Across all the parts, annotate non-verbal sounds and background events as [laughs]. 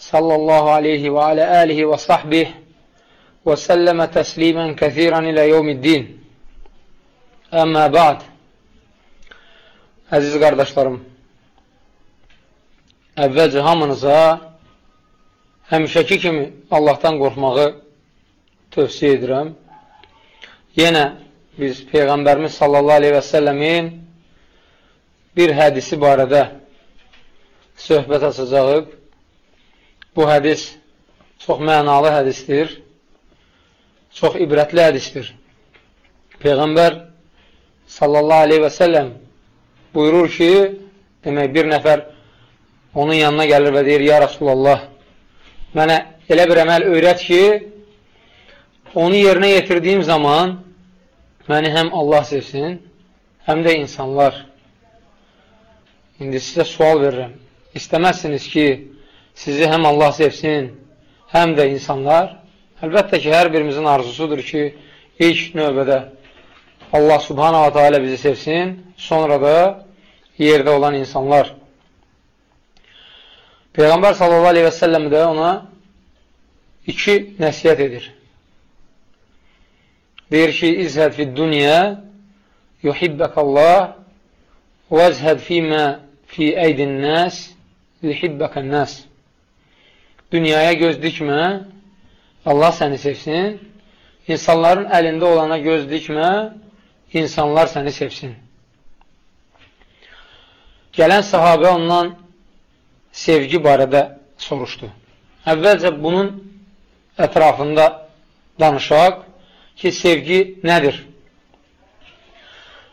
sallallahu aleyhi və alə əlihi və sahbih və səlləmə təslimən kəthirən ilə yevmiddin. Əmmə bəd. Əziz qardaşlarım, əvvəlcə hamınıza həmişəki kimi Allahdan qorxmağı tövsiyə edirəm. Yenə biz Peyğəmbərimiz sallallahu aleyhi və səlləmin bir hədisi barədə söhbət açacağıq. Bu hədis çox mənalı hədisdir, çox ibrətli hədisdir. Peyğəmbər sallallahu aleyhi və səlləm buyurur ki, demək bir nəfər onun yanına gəlir və deyir, Ya Rasulallah, mənə elə bir əməl öyrət ki, onu yerinə yetirdiyim zaman məni həm Allah sevsin, həm də insanlar. İndi sizə sual verirəm. İstəməzsiniz ki, sizi həm Allah sevsin, həm də insanlar. Əlbəttə ki, hər birimizin arzusudur ki, ilk növbədə Allah subhanahu wa ta'ala bizi sevsin, sonra da yerdə olan insanlar. Peyğəmbər sallallahu aleyhi və səlləm də ona iki nəsiyyət edir. Deyir ki, İzhəd fid dünya yuhibbəkəllah vəzhəd fīmə fi əydin nəs yuhibbəkən nəs Dünyaya göz dikmə, Allah səni sevsin. İnsanların əlində olana göz dikmə, insanlar səni sevsin. Gələn sahabə ondan sevgi barədə soruşdu. Əvvəlcə bunun ətrafında danışaq ki, sevgi nədir?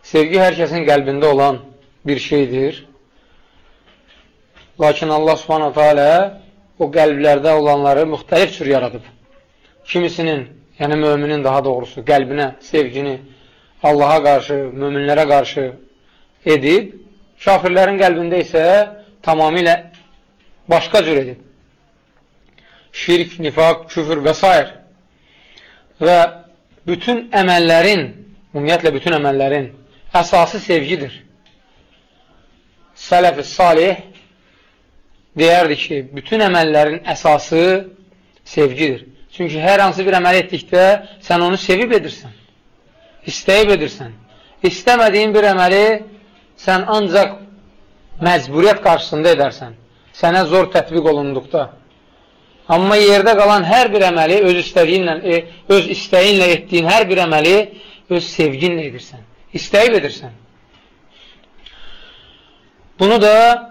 Sevgi hər kəsin qəlbində olan bir şeydir. Lakin Allah subhanahu teala o qəlblərdə olanları müxtəlif cür yaradıb. Kimisinin, yəni möminin daha doğrusu, qəlbinə sevgini Allaha qarşı, möminlərə qarşı edib, kafirlərin qəlbində isə tamamilə başqa cür edib. Şirk, nifaq, küfür və s. Və bütün əməllərin, ümumiyyətlə bütün əməllərin əsası sevgidir. Sələf-i salih deyərdi ki, bütün əməllərin əsası sevgidir. Çünki hər hansı bir əməl etdikdə sən onu sevib edirsən, istəyib edirsən. İstəmədiyin bir əməli sən ancaq məcburiyyət qarşısında edərsən, sənə zor tətbiq olunduqda. Amma yerdə qalan hər bir əməli öz istədiyinlə, e, öz istəyinlə etdiyin hər bir əməli öz sevginlə edirsən, istəyib edirsən. Bunu da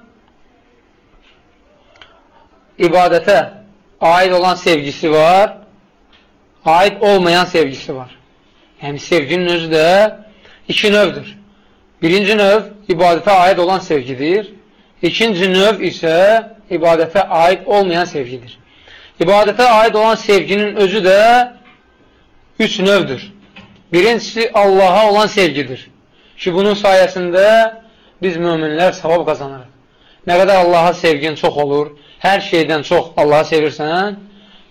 ibadətə aid olan sevgisi var, aid olmayan sevgisi var. Yəni, sevginin özü də iki növdür. Birinci növ ibadətə aid olan sevgidir. İkinci növ isə ibadətə aid olmayan sevgidir. İbadətə aid olan sevginin özü də üç növdür. Birincisi Allaha olan sevgidir. Ki, bunun sayəsində biz müminlər savab qazanırıq. Nə qədər Allaha sevgin çox olur, hər şeydən çox Allahı sevirsən,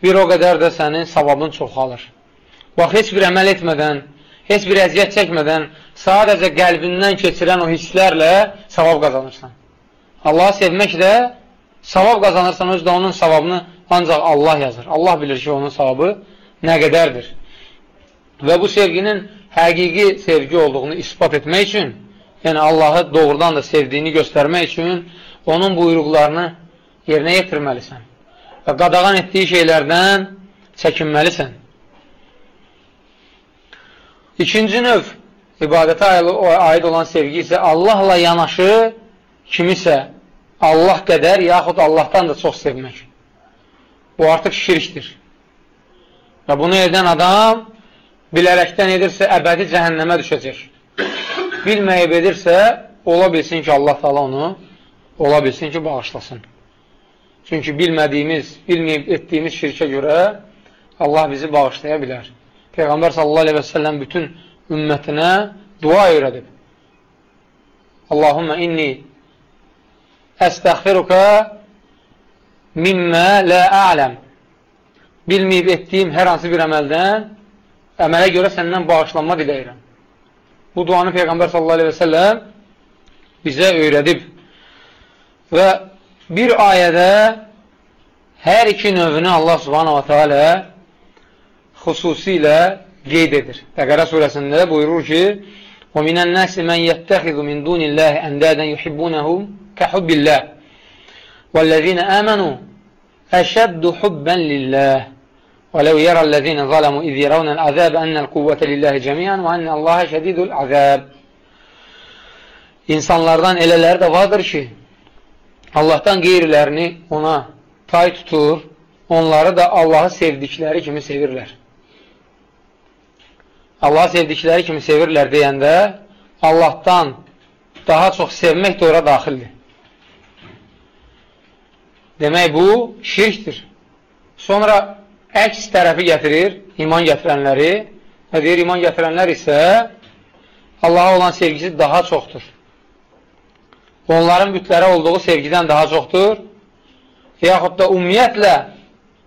bir o qədər də sənin savabın çoxalır. Bax, heç bir əməl etmədən, heç bir əziyyət çəkmədən, sadəcə qəlbindən keçirən o hisslərlə savab qazanırsan. Allahı sevmək də savab qazanırsan, özdə onun savabını ancaq Allah yazır. Allah bilir ki, onun savabı nə qədərdir. Və bu sevginin həqiqi sevgi olduğunu ispat etmək üçün, yəni Allahı doğrudan da sevdiyini göstərmək üçün onun buyruqlarını yerinə yetirməlisən və qadağan etdiyi şeylərdən çəkinməlisən. İkinci növ ibadətə aid olan sevgi isə Allahla yanaşı kimisə Allah qədər yaxud Allahdan da çox sevmək. Bu artıq şirkdir. Və bunu edən adam bilərəkdən edirsə əbədi cəhənnəmə düşəcək. Bilməyib edirsə, ola bilsin ki, Allah da onu ola bilsin ki, bağışlasın. Çünki bilmədiyimiz, bilməyib etdiyimiz şirkə görə Allah bizi bağışlaya bilər. Peyğəmbər sallallahu aleyhi və səlləm bütün ümmətinə dua öyrədib. Allahumma inni əstəxfiruka mimmə lə ələm bilməyib etdiyim hər hansı bir əməldən əmələ görə səndən bağışlanma diləyirəm. Bu duanı Peyğəmbər sallallahu aleyhi və səlləm bizə öyrədib. Və bir ayədə hər iki növünü Allah subhanahu wa ta'ala xüsusilə qeyd edir. Bəqərə surəsində buyurur ki, وَمِنَ النَّاسِ مَنْ يَتَّخِذُ مِنْ دُونِ اللَّهِ أَنْدَادًا يُحِبُّونَهُمْ كَحُبِّ اللَّهِ وَالَّذِينَ آمَنُوا أَشَدُّ حُبًّا لِلَّهِ وَلَوْ يَرَى الَّذِينَ ظَلَمُوا إِذْ يَرَوْنَ الْعَذَابَ أَنَّ الْقُوَّةَ لِلَّهِ جَمِيعًا وَأَنَّ اللَّهَ شَدِيدُ الْعَذَابِ İnsanlardan elələri də vardır ki, Allahdan qeyrilərini ona tay tutur, onları da Allahı sevdikləri kimi sevirlər. Allahı sevdikləri kimi sevirlər deyəndə Allahdan daha çox sevmək də ora daxildir. Demək, bu şirkdir. Sonra əks tərəfi gətirir, iman gətirənləri və deyir, iman gətirənlər isə Allaha olan sevgisi daha çoxdur. Onların bütlərə olduğu sevgidən daha çoxdur yaxud da ümumiyyətlə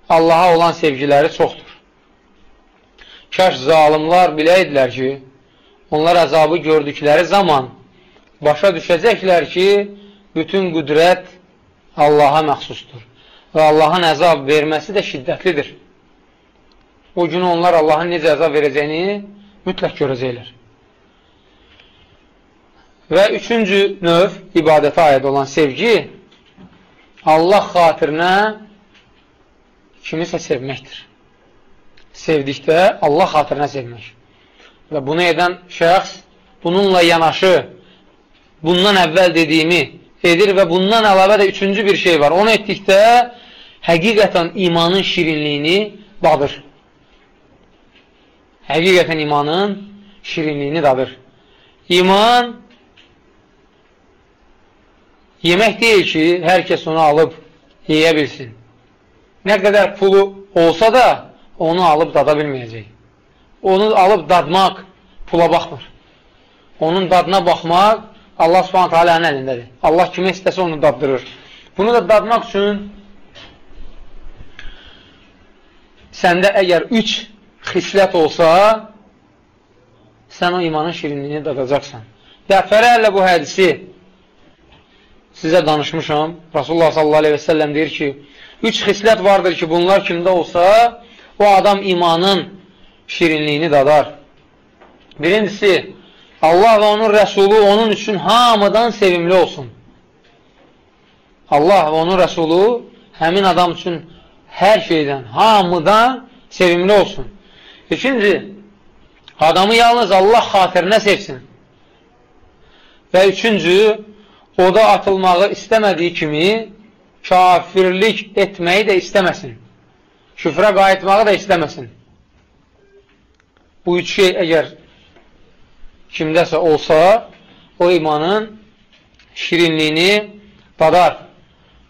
Allaha olan sevgiləri çoxdur. Kaş zalimlar biləydilər ki, onlar əzabı gördükləri zaman başa düşəcəklər ki, bütün qüdrət Allaha məxsusdur və Allahın əzab verməsi də şiddətlidir. O gün onlar Allahın necə əzab verəcəyini mütləq görəcəklər. Və üçüncü növ ibadətə aid olan sevgi Allah xatirinə kimisə sevməkdir sevdikdə Allah xatirinə sevmək. Və bunu edən şəxs bununla yanaşı bundan əvvəl dediyimi edir və bundan əlavə də üçüncü bir şey var. Onu etdikdə həqiqətən imanın şirinliyini dadır. Həqiqətən imanın şirinliyini dadır. İman yemək deyil ki, hər kəs onu alıb yeyə bilsin. Nə qədər pulu olsa da onu alıb dada bilməyəcək. Onu alıb dadmaq pula baxmır. Onun dadına baxmaq Allah subhanət alənin əlindədir. Allah kimi istəsə onu daddırır. Bunu da dadmaq üçün səndə əgər üç xislət olsa, sən o imanın şirinliyini dadacaqsan. Dəfərərlə bu hədisi sizə danışmışam. Rasulullah sallallahu aleyhi və səlləm deyir ki, üç xislət vardır ki, bunlar kimdə olsa, o adam imanın şirinliyini dadar. Birincisi, Allah və onun rəsulu onun üçün hamıdan sevimli olsun. Allah və onun rəsulu həmin adam üçün hər şeydən, hamıdan sevimli olsun. İkinci, adamı yalnız Allah xatirinə sevsin. Və üçüncü, o da atılmağı istəmədiyi kimi kafirlik etməyi də istəməsin küfrə qayıtmağı da istəməsin. Bu üç şey əgər kimdəsə olsa, o imanın şirinliyini dadar.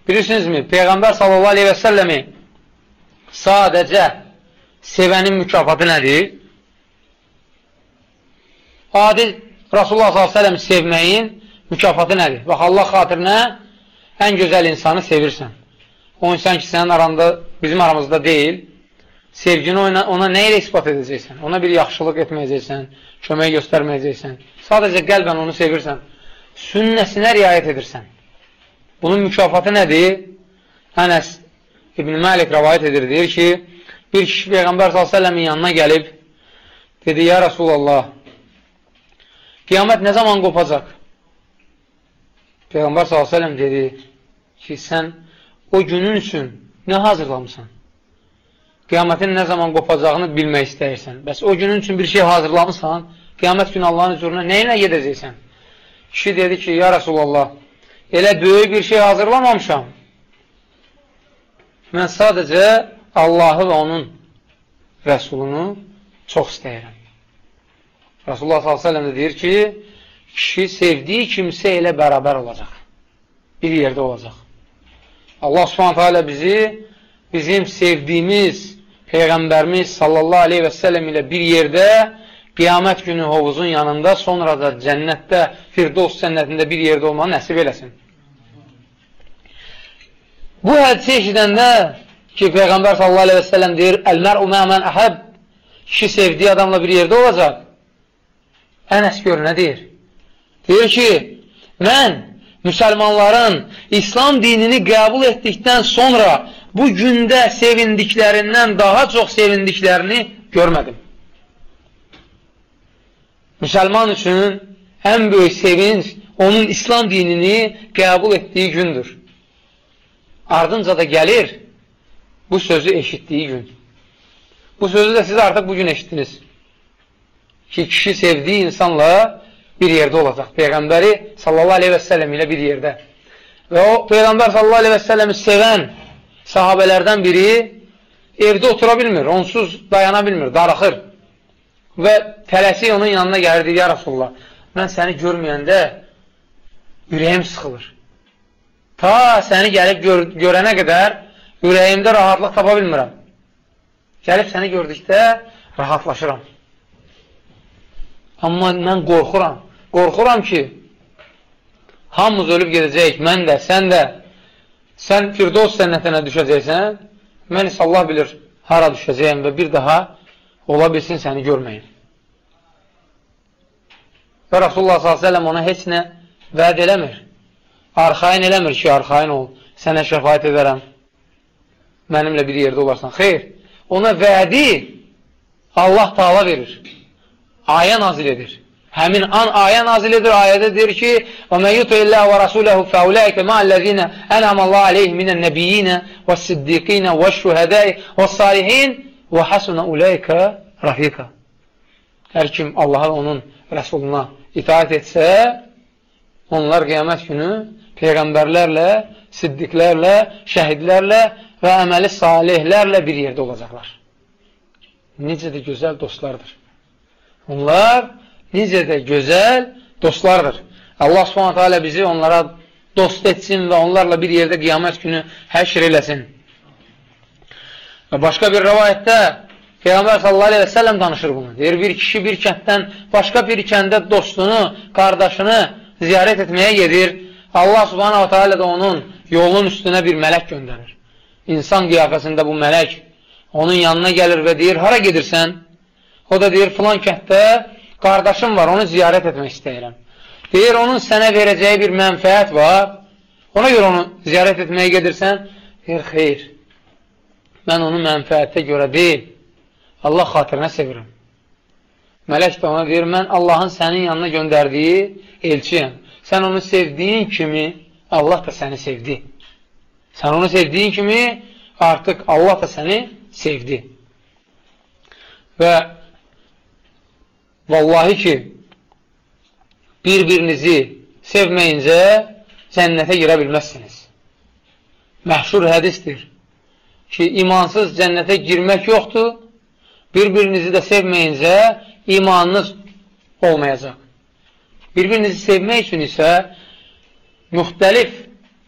Bilirsinizmi, Peyğəmbər sallallahu aleyhi və səlləmi sadəcə sevənin mükafatı nədir? Adil Rasulullah sallallahu aleyhi və səlləmi sevməyin mükafatı nədir? Bax, Allah xatirinə ən gözəl insanı sevirsən. O insan ki, sənin aranda, bizim aramızda deyil, sevgini ona, ona nə ilə ispat edəcəksən? Ona bir yaxşılıq etməyəcəksən, kömək göstərməyəcəksən. Sadəcə qəlbən onu sevirsən, sünnəsinə riayət edirsən. Bunun mükafatı nədir? Ənəs İbn Məlik rəvayət edir, deyir ki, bir kişi Peyğəmbər s.ə.v-in yanına gəlib, dedi, ya Rasulallah, qiyamət nə zaman qopacaq? Peyğəmbər s.ə.v dedi ki, sən o günün üçün nə hazırlamısan? Qiyamətin nə zaman qopacağını bilmək istəyirsən. Bəs o günün üçün bir şey hazırlamısan, qiyamət günü Allahın hüzuruna nə ilə gedəcəksən? Kişi dedi ki, ya Rasulallah, elə böyük bir şey hazırlamamışam. Mən sadəcə Allahı və onun rəsulunu çox istəyirəm. Rasulullah s.ə.v deyir ki, kişi sevdiyi kimsə ilə bərabər olacaq. Bir yerdə olacaq. Allah subhanətə alə bizi bizim sevdiyimiz Peyğəmbərimiz sallallahu aleyhi və səlləm ilə bir yerdə qiyamət günü hovuzun yanında, sonra da cənnətdə, Firdos cənnətində bir yerdə olmanı nəsib eləsin. Bu hədisi eşidəndə ki, Peyğəmbər sallallahu aleyhi və səlləm deyir, Əl-mər umə mən əhəb, kişi sevdiyi adamla bir yerdə olacaq. Ənəs gör, nə deyir? Deyir ki, mən müsəlmanların İslam dinini qəbul etdikdən sonra bu gündə sevindiklərindən daha çox sevindiklərini görmədim. Müsəlman üçün ən böyük sevinç onun İslam dinini qəbul etdiyi gündür. Ardınca da gəlir bu sözü eşitdiyi gün. Bu sözü də siz artıq bugün eşitdiniz. Ki, kişi sevdiyi insanla bir yerdə olacaq. Peyğəmbəri sallallahu aleyhi və səlləm ilə bir yerdə. Və o Peyğəmbər sallallahu aleyhi və səlləmi sevən sahabələrdən biri evdə otura bilmir, onsuz dayana bilmir, darıxır. Və tələsi onun yanına gəlir, deyir, ya Rasulullah, mən səni görməyəndə ürəyim sıxılır. Ta səni gəlib gör görənə qədər ürəyimdə rahatlıq tapa bilmirəm. Gəlib səni gördükdə rahatlaşıram. Amma mən qorxuram. Qorxuram ki, hamımız ölüb gedəcəyik, mən də, sən də, sən Firdos sənnətinə düşəcəksən, mən isə Allah bilir hara düşəcəyəm və bir daha ola bilsin səni görməyin. Və Rasulullah s.ə.v ona heç nə vəd eləmir. Arxain eləmir ki, arxain ol, sənə şəfayət edərəm, mənimlə bir yerdə olarsan. Xeyr, ona vədi Allah taala verir, ayə nazil edir. Həmin an ayə nazil edir, ayədə deyir ki: "Və men yuti illah və rasulahu faulaika ma'allazina an'ama Allah alayhim minan nabiyyin was-siddiqin veş-şuhada'i was-salihin və hasuna ulaika rafiqa." Hər kim Allaha onun rəsuluna itaat etsə, onlar qiyamət günü peyğəmbərlərlə, siddiqlərlə, şəhidlərlə və əməli salihlərlə bir yerdə olacaqlar. Necə də gözəl dostlardır. Onlar necə də gözəl dostlardır. Allah subhanətə alə bizi onlara dost etsin və onlarla bir yerdə qiyamət günü həşr eləsin. Və başqa bir rəvayətdə Peyğəmbər sallallahu aleyhi və səlləm danışır bunu. Deyir, bir kişi bir kənddən başqa bir kəndə dostunu, qardaşını ziyarət etməyə gedir. Allah subhanətə alə də onun yolun üstünə bir mələk göndərir. İnsan qiyafəsində bu mələk onun yanına gəlir və deyir, hara gedirsən? O da deyir, filan kənddə qardaşım var, onu ziyarət etmək istəyirəm. Deyir, onun sənə verəcəyi bir mənfəət var, ona görə onu ziyarət etməyə gedirsən, deyir, xeyr, mən onu mənfəətə görə deyil, Allah xatirinə sevirəm. Mələk də ona deyir, mən Allahın sənin yanına göndərdiyi elçiyəm. Sən onu sevdiyin kimi, Allah da səni sevdi. Sən onu sevdiyin kimi, artıq Allah da səni sevdi. Və Vallahi ki, bir-birinizi sevməyincə cənnətə girə bilməzsiniz. Məhşur hədisdir ki, imansız cənnətə girmək yoxdur, bir-birinizi də sevməyincə imanınız olmayacaq. Bir-birinizi sevmək üçün isə müxtəlif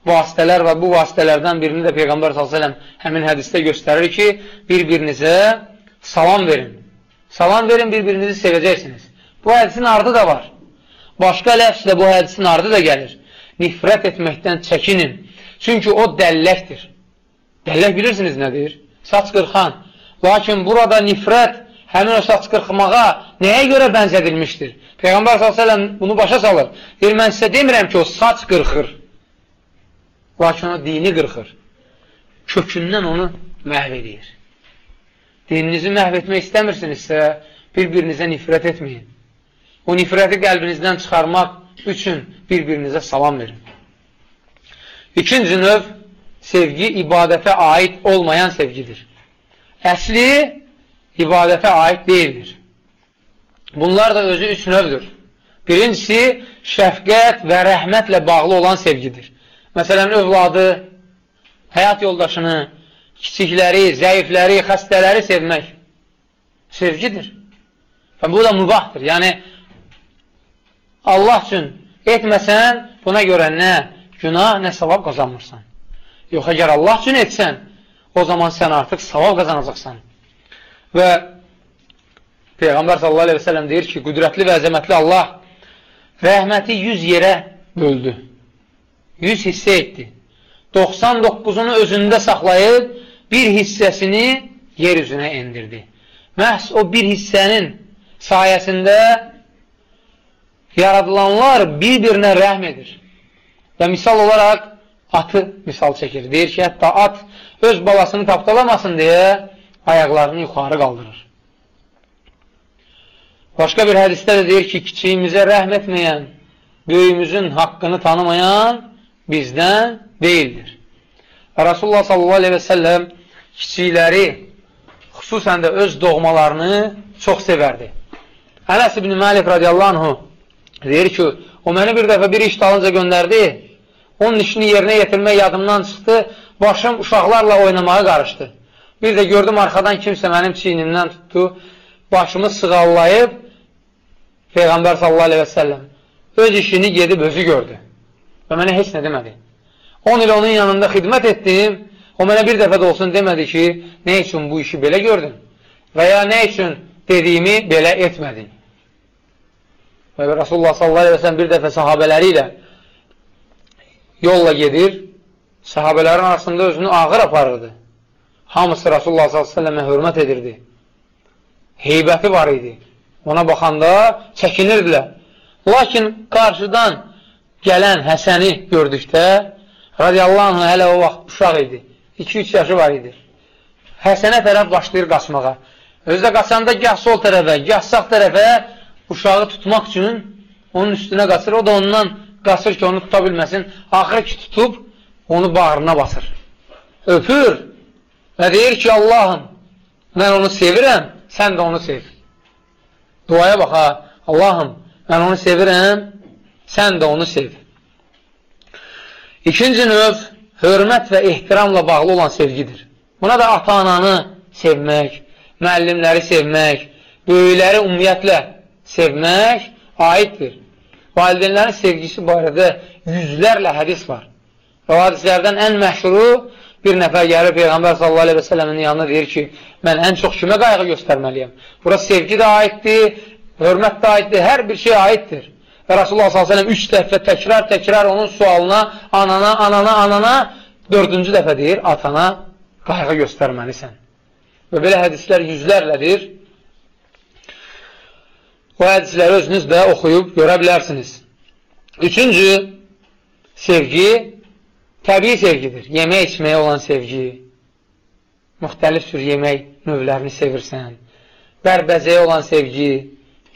vasitələr və bu vasitələrdən birini də Peyğəmbər s.ə.v həmin hədisdə göstərir ki, bir-birinizə salam verin. Salam verin, bir-birinizi sevəcəksiniz. Bu hədisin ardı da var. Başqa ləfslə bu hədisin ardı da gəlir. Nifrət etməkdən çəkinin. Çünki o dəlləkdir. Dəllək bilirsiniz nədir? Saç qırxan. Lakin burada nifrət həmin o saç qırxmağa nəyə görə bənzədilmişdir? Peyğəmbər s.ə.v bunu başa salır. Deyir, mən sizə demirəm ki, o saç qırxır. Lakin o dini qırxır. Kökündən onu məhv edir dininizi məhv etmək istəmirsinizsə, bir-birinizə nifrət etməyin. O nifrəti qəlbinizdən çıxarmaq üçün bir-birinizə salam verin. İkinci növ sevgi ibadətə aid olmayan sevgidir. Əsli ibadətə aid deyildir. Bunlar da özü üç növdür. Birincisi, şəfqət və rəhmətlə bağlı olan sevgidir. Məsələn, övladı, həyat yoldaşını, kiçikləri, zəifləri, xəstələri sevmək sevgidir. Və bu da mübahdır. Yəni, Allah üçün etməsən, buna görə nə günah, nə savab qazanmırsan. Yox, əgər Allah üçün etsən, o zaman sən artıq savab qazanacaqsan. Və Peyğəmbər sallallahu aleyhi və sələm deyir ki, qüdrətli və əzəmətli Allah rəhməti 100 yerə böldü. 100 hissə etdi. 99-unu özündə saxlayıb, bir hissəsini yer üzünə endirdi. Məhz o bir hissənin sayəsində yaradılanlar bir-birinə rəhm edir. Və misal olaraq atı misal çəkir. Deyir ki, hətta at öz balasını tapdalamasın deyə ayaqlarını yuxarı qaldırır. Başqa bir hədisdə də deyir ki, kiçiyimizə rəhm etməyən, böyümüzün haqqını tanımayan bizdən deyildir. Və Rasulullah sallallahu aleyhi və səlləm kiçikləri, xüsusən də öz doğmalarını çox sevərdi. Ənəs ibn Məlik radiyallahu anhu deyir ki, o məni bir dəfə bir iş dalınca göndərdi, onun işini yerinə yetirmək yadımdan çıxdı, başım uşaqlarla oynamağa qarışdı. Bir də gördüm arxadan kimsə mənim çiynimdən tutdu, başımı sığallayıb Peyğəmbər sallallahu aleyhi və səlləm öz işini gedib özü gördü və mənə heç nə demədi. 10 il onun yanında xidmət etdim, o mənə bir dəfə də olsun demədi ki, nə üçün bu işi belə gördün və ya nə üçün dediyimi belə etmədin. Və Rasulullah sallallahu aleyhi və səlləm bir dəfə sahabələri ilə yolla gedir, sahabələrin arasında özünü ağır aparırdı. Hamısı Rasulullah sallallahu aleyhi və səlləmə hörmət edirdi. Heybəti var idi ona baxanda çəkinirdilər. Lakin qarşıdan gələn Həsəni gördükdə, radiyallahu anh hələ o vaxt uşaq idi. 2-3 yaşı var idi. Həsənə tərəf başlayır qaçmağa. Özdə qaçanda gah sol tərəfə, gah sağ tərəfə uşağı tutmaq üçün onun üstünə qaçır. O da ondan qaçır ki, onu tuta bilməsin. Axır ki, tutub onu bağrına basır. Öpür və deyir ki, Allahım, mən onu sevirəm, sən də onu sev. Duaya bax ha, Allahım, mən onu sevirəm, sən də onu sev. İkinci növ, hörmət və ehtiramla bağlı olan sevgidir. Buna da ata-ananı sevmək, müəllimləri sevmək, böyükləri ümumiyyətlə sevmək aiddir. Valideynlərin sevgisi barədə yüzlərlə hədis var. Və hadislərdən ən məşhuru bir nəfər gəlir Peyğəmbər sallallahu aleyhi və səlləmin yanına deyir ki, mən ən çox kimə qayğı göstərməliyəm? Bura sevgi də aiddir, hörmət də aiddir, hər bir şey aiddir. Və Rasulullah s.ə.v üç dəfə təkrar təkrar onun sualına, anana, anana, anana, dördüncü dəfə deyir, atana qayğı göstərməlisən. Və belə hədislər yüzlərlədir. O hədisləri özünüz də oxuyub görə bilərsiniz. Üçüncü, sevgi təbii sevgidir. Yemək içməyə olan sevgi, müxtəlif sür yemək növlərini sevirsən, bərbəzəyə olan sevgi,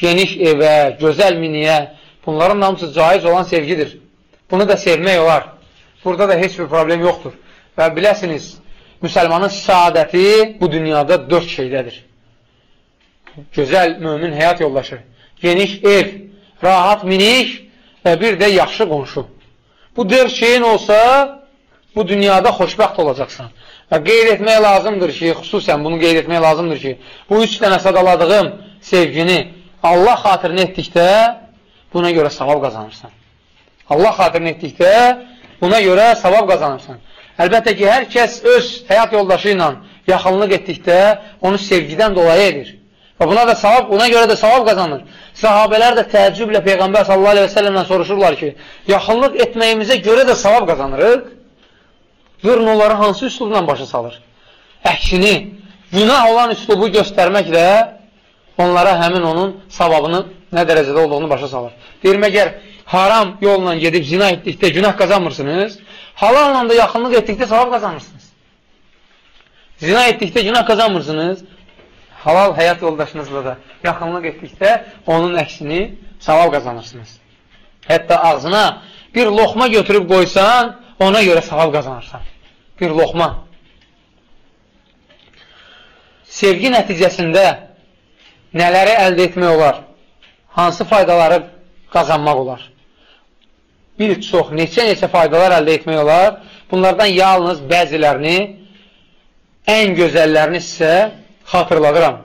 geniş evə, gözəl miniyə, bunların hamısı caiz olan sevgidir. Bunu da sevmək olar. Burada da heç bir problem yoxdur. Və biləsiniz, müsəlmanın saadəti bu dünyada dörd şeydədir. Gözəl mümin həyat yoldaşı, geniş ev, rahat minik və bir də yaxşı qonşu. Bu dörd şeyin olsa, bu dünyada xoşbəxt olacaqsan. Və qeyd etmək lazımdır ki, xüsusən bunu qeyd etmək lazımdır ki, bu üç dənə sadaladığım sevgini Allah xatirini etdikdə buna görə savab qazanırsan. Allah xatirini etdikdə buna görə savab qazanırsan. Əlbəttə ki, hər kəs öz həyat yoldaşı ilə yaxınlıq etdikdə onu sevgidən dolayı edir. Və buna da savab, buna görə də savab qazanır. Sahabələr də təəccüblə Peyğəmbər sallallahu aleyhi və səlləmdən soruşurlar ki, yaxınlıq etməyimizə görə də savab qazanırıq. Görün onları hansı üslubla başa salır. Əksini, günah olan üslubu göstərməklə onlara həmin onun savabını nə dərəcədə olduğunu başa salır. Deyir, məgər haram yolla gedib zina etdikdə günah qazanmırsınız, halalla da yaxınlıq etdikdə savab qazanırsınız. Zina etdikdə günah qazanmırsınız, halal həyat yoldaşınızla da yaxınlıq etdikdə onun əksini savab qazanırsınız. Hətta ağzına bir loxma götürüb qoysan, ona görə savab qazanırsan. Bir loxma. Sevgi nəticəsində nələri əldə etmək olar? Hansı faydaları qazanmaq olar? Bir çox, neçə-neçə faydalar əldə etmək olar? Bunlardan yalnız bəzilərini, ən gözəllərini sizə xatırladıram.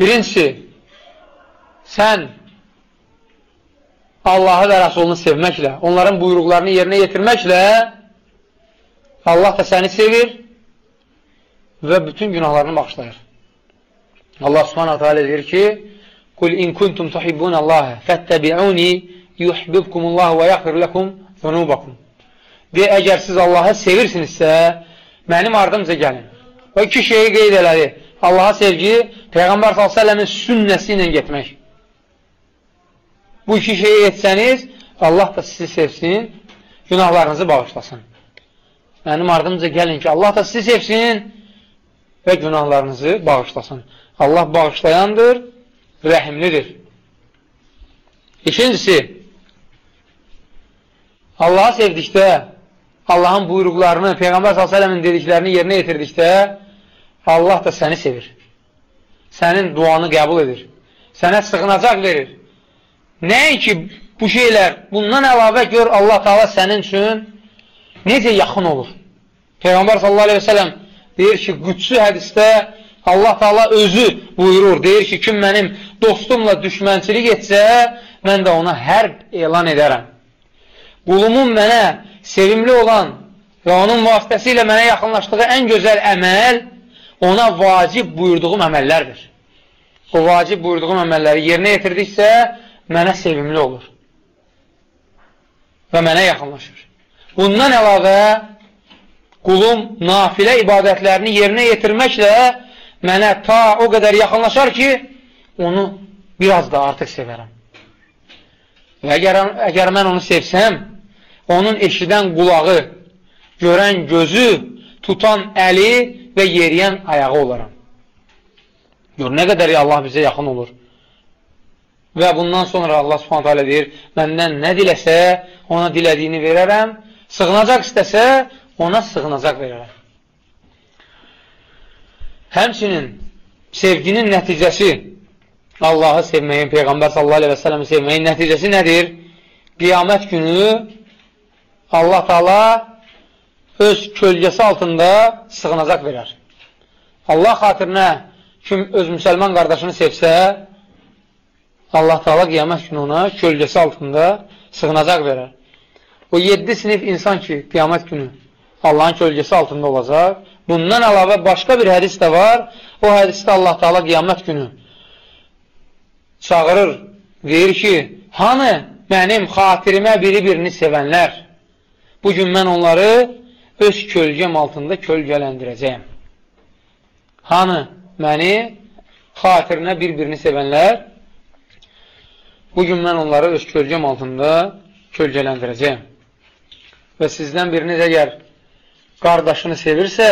Birincisi, sən Allahı və Rəsulunu sevməklə, onların buyruqlarını yerinə yetirməklə Allah da səni sevir və bütün günahlarını bağışlayır. Allah subhanahu teala deyir ki, Qul in kuntum tuhibbunallaha fattabi'uni yuhibbukumullah və yaghfir lakum zunubakum. De, əgər siz Allahı sevirsinizsə, mənim ardımca gəlin. O iki şeyi qeyd elədi. Allaha sevgi, Peyğəmbər s.ə.v-in sünnəsi ilə getmək. Bu iki şeyi etsəniz, Allah da sizi sevsin, günahlarınızı bağışlasın. Mənim ardımca gəlin ki, Allah da sizi sevsin və günahlarınızı bağışlasın. Allah bağışlayandır, rəhimlidir. İkincisi, Allahı sevdikdə, Allahın buyruqlarını, Peyğəmbər s.ə.v-in dediklərini yerinə yetirdikdə, Allah da səni sevir. Sənin duanı qəbul edir. Sənə sığınacaq verir. Nəinki bu şeylər, bundan əlavə gör Allah Taala sənin üçün necə yaxın olur. Peyğəmbər sallallahu əleyhi və səlləm deyir ki, qüdsü hədisdə Allah Taala özü buyurur, deyir ki, kim mənim dostumla düşmənçilik etsə, mən də ona hərb elan edərəm. Qulumun mənə sevimli olan və onun vasitəsilə mənə yaxınlaşdığı ən gözəl əməl ona vacib buyurduğum əməllərdir. O vacib buyurduğum əməlləri yerinə yetirdiksə, mənə sevimli olur və mənə yaxınlaşır. Bundan əlavə, qulum nafilə ibadətlərini yerinə yetirməklə mənə ta o qədər yaxınlaşar ki, onu biraz da artıq sevərəm. Və əgər, əgər mən onu sevsəm, onun eşidən qulağı, görən gözü, tutan əli və yeriyən ayağı olaram. Gör, nə qədər Allah bizə yaxın olur. Və bundan sonra Allah subhanətə alə deyir, məndən nə diləsə, ona dilədiyini verərəm, sığınacaq istəsə, ona sığınacaq verərəm. Həmçinin sevginin nəticəsi, Allahı sevməyin, Peyğəmbər sallallahu aleyhi və sələmi sevməyin nəticəsi nədir? Qiyamət günü Allah taala öz kölgəsi altında sığınacaq verər. Allah xatirinə kim öz müsəlman qardaşını sevsə, Allah Taala qiyamət günü ona kölgəsi altında sığınacaq verər. O 7 sinif insan ki, qiyamət günü Allahın kölgəsi altında olacaq. Bundan əlavə başqa bir hədis də var. O hədisdə Allah Taala qiyamət günü çağırır, deyir ki, hanı mənim xatirimə biri-birini sevənlər? Bugün mən onları öz kölgəm altında kölgələndirəcəyəm. Hanı məni xatirinə bir-birini sevənlər? Bugün mən onları öz kölgəm altında kölgələndirəcəyəm. Və sizdən biriniz əgər qardaşını sevirsə,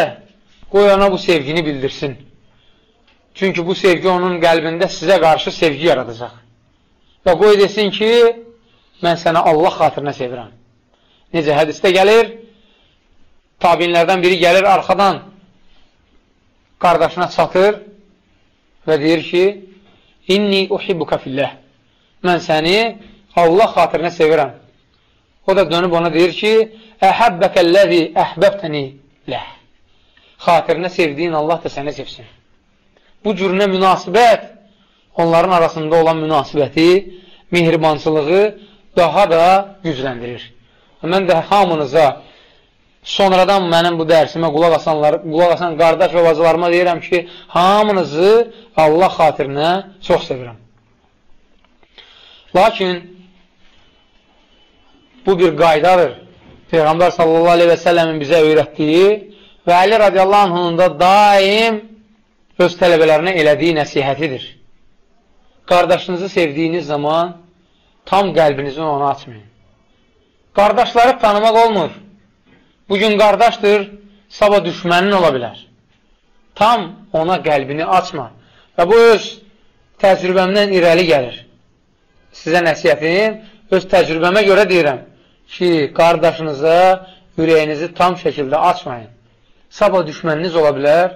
qoy ona bu sevgini bildirsin. Çünki bu sevgi onun qəlbində sizə qarşı sevgi yaradacaq. Və qoy desin ki, mən sənə Allah xatirinə sevirəm. Necə hədisdə gəlir, tabinlərdən biri gəlir arxadan qardaşına çatır və deyir ki, İnni uhibbuka fillah mən səni Allah xatirinə sevirəm. O da dönüb ona deyir ki, Əhəbbəkəlləzi əhbəbtəni ləh. Xatirinə sevdiyin Allah da səni sevsin. Bu cürünə münasibət, onların arasında olan münasibəti, mehribançılığı daha da gücləndirir. Mən də hamınıza sonradan mənim bu dərsimə qulaq, asanlar, qulaq asan qardaş və bacılarıma deyirəm ki, hamınızı Allah xatirinə çox sevirəm. Lakin bu bir qaydadır. Peyğəmbər sallallahu aleyhi və səlləmin bizə öyrətdiyi və Əli radiyallahu anhunun da daim öz tələbələrinə elədiyi nəsihətidir. Qardaşınızı sevdiyiniz zaman tam qəlbinizi ona açmayın. Qardaşları tanımaq olmur. Bugün qardaşdır, sabah düşmənin ola bilər. Tam ona qəlbini açma. Və bu öz təcrübəmdən irəli gəlir sizə nəsiyyətim öz təcrübəmə görə deyirəm ki, qardaşınıza ürəyinizi tam şəkildə açmayın. Sabah düşməniniz ola bilər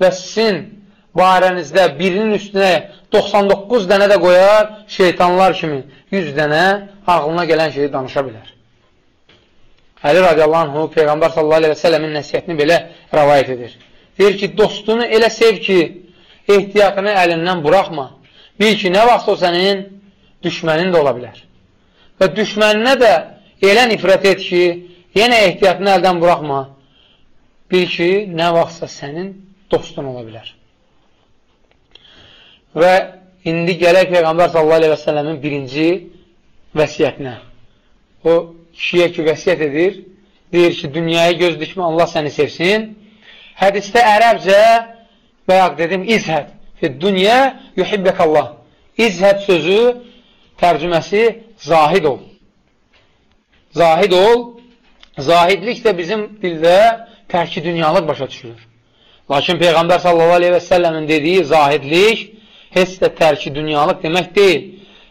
və sizin barənizdə birinin üstünə 99 dənə də qoyar, şeytanlar kimi 100 dənə ağlına gələn şeyi danışa bilər. Əli radiyallahu anhu Peyğəmbər sallallahu aleyhi və sələmin nəsiyyətini belə rəvayət edir. Deyir ki, dostunu elə sev ki, ehtiyatını əlindən buraxma. Bil ki, nə vaxt o sənin düşmənin də ola bilər. Və düşməninə də elə nifrət et ki, yenə ehtiyatını əldən buraxma. Bil ki, nə vaxtsa sənin dostun ola bilər. Və indi gələk Peyğəmbər sallallahu aleyhi və səlləmin birinci vəsiyyətinə. O kişiyə ki, vəsiyyət edir, deyir ki, dünyaya göz dikmə, Allah səni sevsin. Hədisdə ərəbcə, bayaq dedim, izhəd. Dünya yuhibbək Allah. İzhəd sözü tərcüməsi zahid ol. Zahid ol. Zahidlik də bizim dildə tərki dünyalıq başa düşülür. Lakin Peyğəmbər sallallahu aleyhi və səlləmin dediyi zahidlik heç də tərki dünyalıq demək deyil.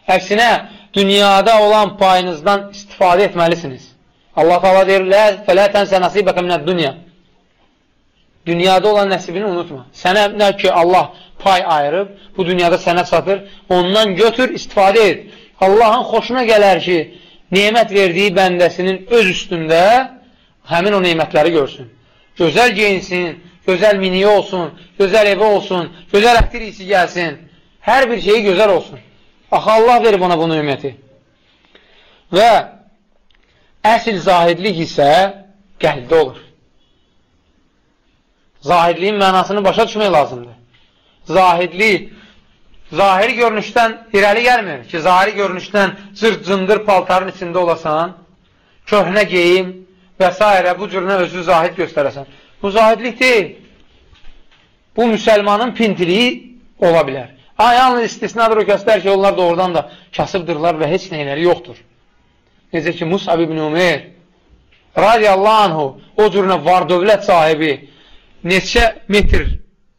Əksinə, dünyada olan payınızdan istifadə etməlisiniz. Allah Taala deyir: "Fələ tənsə nasibəkə minəd dunya." Dünyada olan nəsibini unutma. Sənə nə ki Allah pay ayırıb, bu dünyada sənə çatır, ondan götür, istifadə et. Allahın xoşuna gələr ki, nemət verdiyi bəndəsinin öz üstündə həmin o nemətləri görsün. Gözəl geyinsin, gözəl miniyi olsun, gözəl evi olsun, gözəl əkdir isi gəlsin. Hər bir şeyi gözəl olsun. Axı Allah verib ona bu nöməti. Və əsl zahidlik isə qəlbdə olur. Zahidliyin mənasını başa düşmək lazımdır. Zahidlik zahiri görünüşdən irəli gəlmir ki, zahiri görünüşdən cır-cındır paltarın içində olasan, köhnə geyim və s. bu cürünə özü zahid göstərəsən. Bu zahidlik deyil. Bu müsəlmanın pintiliyi ola bilər. Ha, yalnız istisnadır o kəslər ki, onlar doğrudan da kasıbdırlar və heç neyləri yoxdur. Necə ki, Musab ibn Umeyr radiyallahu anhu o cürünə var dövlət sahibi neçə metr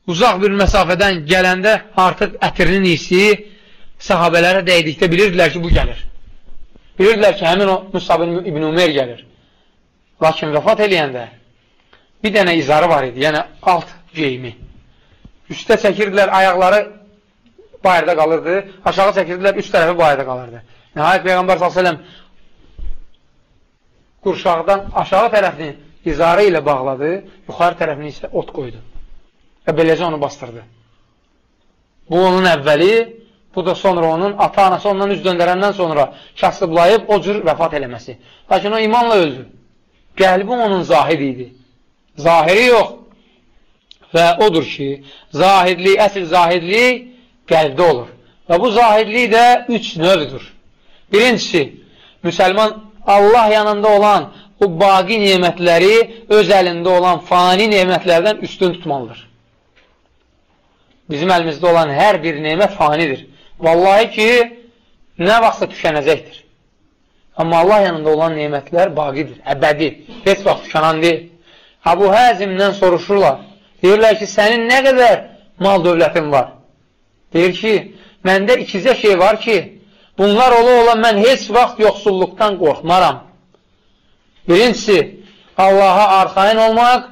uzaq bir məsafədən gələndə artıq ətirinin iyisi sahabələrə dəydikdə bilirdilər ki, bu gəlir. Bilirdilər ki, həmin o Musab ibn Umeyr gəlir. Lakin vəfat eləyəndə bir dənə izarı var idi, yəni alt geyimi. Üstə çəkirdilər ayaqları bayırda qalırdı, aşağı çəkirdilər, üst tərəfi bayırda qalırdı. Nəhayət Peyğəmbər s.ə.v qurşaqdan aşağı tərəfini izarı ilə bağladı, yuxarı tərəfini isə ot qoydu və beləcə onu bastırdı. Bu onun əvvəli, bu da sonra onun ata-anası ondan üz döndərəndən sonra kasıblayıb o cür vəfat eləməsi. Lakin o imanla öldü. Qəlbi onun zahid idi. Zahiri yox. Və odur ki, zahidlik, əsl zahidlik qəlbdə olur. Və bu zahidlik də üç növdür. Birincisi, müsəlman Allah yanında olan bu baqi nemətləri öz əlində olan fani nemətlərdən üstün tutmalıdır. Bizim əlimizdə olan hər bir nemət fanidir. Vallahi ki, nə vaxtsa tükənəcəkdir. Amma Allah yanında olan nemətlər baqidir, əbədi, heç vaxt tükənan deyil. Əbu Həzimdən soruşurlar, deyirlər ki, sənin nə qədər mal dövlətin var? Deyir ki, məndə ikizə şey var ki, bunlar ola-ola mən heç vaxt yoxsulluqdan qorxmaram. Birincisi, Allaha arxain olmaq,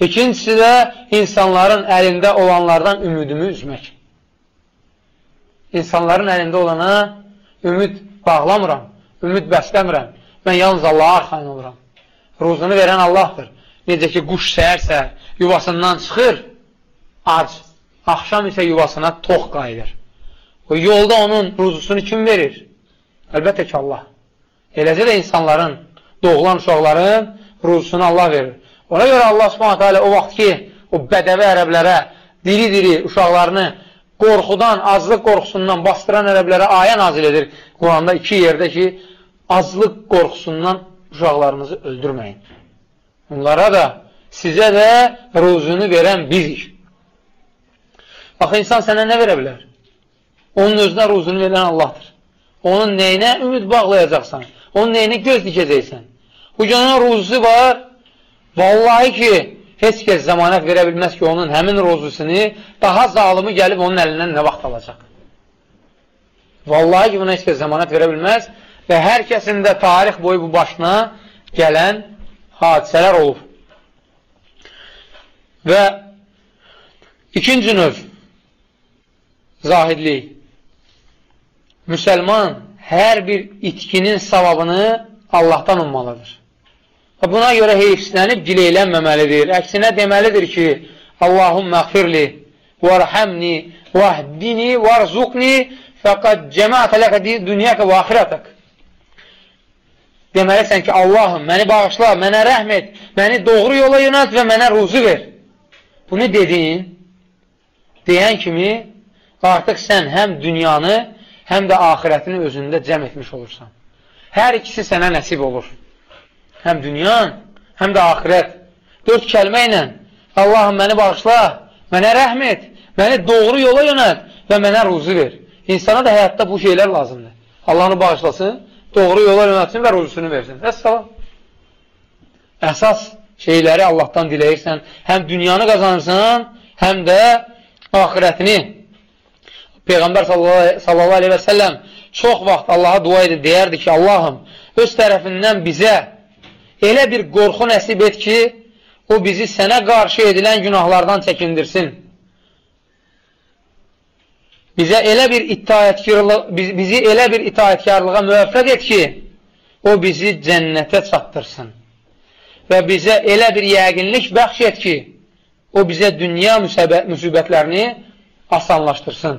ikincisi də insanların əlində olanlardan ümidimi üzmək. İnsanların əlində olana ümid bağlamıram, ümid bəsləmirəm. Mən yalnız Allaha arxain oluram. Ruzunu verən Allahdır. Necə ki, quş səhərsə yuvasından çıxır, ac axşam isə yuvasına tox qayıdır. O yolda onun ruzusunu kim verir? Əlbəttə ki, Allah. Eləcə də insanların, doğulan uşaqların ruzusunu Allah verir. Ona görə Allah subhanətə alə o vaxt ki, o bədəvi ərəblərə diri-diri uşaqlarını qorxudan, azlıq qorxusundan bastıran ərəblərə ayə nazil edir. Quranda iki yerdə ki, azlıq qorxusundan uşaqlarınızı öldürməyin. Onlara da, sizə də ruzunu verən bizik. Axı, insan sənə nə verə bilər? Onun özünə ruzunu verən Allahdır. Onun neyinə ümid bağlayacaqsan? Onun neyinə göz dikəcəksən? Bu günün ruzusu var. Vallahi ki, heç kəs zəmanət verə bilməz ki, onun həmin rozusunu daha zalımı gəlib onun əlindən nə vaxt alacaq. Vallahi ki, buna heç kəs zəmanət verə bilməz və hər kəsin də tarix boyu bu başına gələn hadisələr olur. Və ikinci növ zahidlik. Müsəlman hər bir itkinin savabını Allahdan ummalıdır. Buna görə heyfslənib gileylənməməlidir. Əksinə deməlidir ki, Allahum məğfirli, vərhəmni, vəhdini, vərzuqni, fəqəd cəmaətə ləkə dünyəkə və axirətək. Deməlisən ki, Allahım, məni bağışla, mənə rəhm et, məni doğru yola yönət və mənə ruzu ver. Bunu dedin, deyən kimi artıq sən həm dünyanı, həm də ahirətini özündə cəm etmiş olursan. Hər ikisi sənə nəsib olur. Həm dünyan, həm də ahirət. Dörd kəlmə ilə Allahım məni bağışla, mənə rəhm et, məni doğru yola yönət və mənə ruzu ver. İnsana da həyatda bu şeylər lazımdır. Allahını bağışlasın, doğru yola yönətsin və ruzusunu versin. Əssalam. Əsas şeyləri Allahdan diləyirsən, həm dünyanı qazanırsan, həm də ahirətini. Peyğəmbər sallallahu aleyhi və səlləm çox vaxt Allaha dua edir, deyərdi ki, Allahım, öz tərəfindən bizə elə bir qorxu nəsib et ki, o bizi sənə qarşı edilən günahlardan çəkindirsin. Bizə elə bir itaətkarlıq, bizi elə bir itaətkarlığa müvəffəq et ki, o bizi cənnətə çatdırsın. Və bizə elə bir yəqinlik bəxş et ki, o bizə dünya müsibətlərini asanlaşdırsın.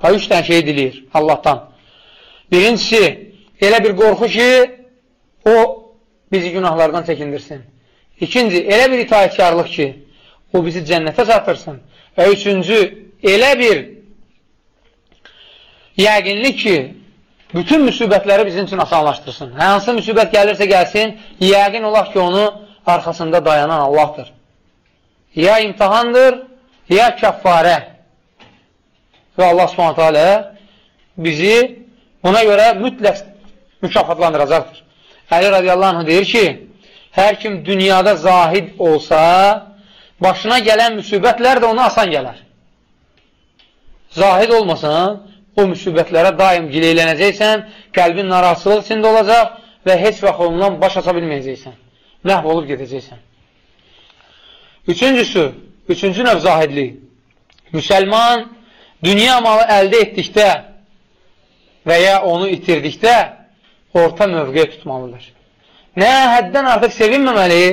Ha, üç dənə şey diləyir Allahdan. Birincisi, elə bir qorxu ki, o bizi günahlardan çəkindirsin. İkinci, elə bir itaətkarlıq ki, o bizi cənnətə çatdırsın. Və üçüncü, elə bir yəqinlik ki, bütün müsibətləri bizim üçün asanlaşdırsın. Hansı müsibət gəlirsə gəlsin, yəqin olar ki, onu arxasında dayanan Allahdır. Ya imtihandır, ya kəffarə. Və Allah subhanətə alə bizi Ona görə mütləq mükafatlandıracaqdır. Əli radiyallahu anh deyir ki, hər kim dünyada zahid olsa, başına gələn müsibətlər də ona asan gələr. Zahid olmasan, o müsibətlərə daim gileylənəcəksən, qəlbin narazılıq içində olacaq və heç vaxt ondan baş aça bilməyəcəksən. Məhv olub gedəcəksən. Üçüncüsü, üçüncü növ zahidlik. Müsəlman dünya malı əldə etdikdə və ya onu itirdikdə orta mövqeyə tutmalıdır. Nə həddən artıq sevinməməli,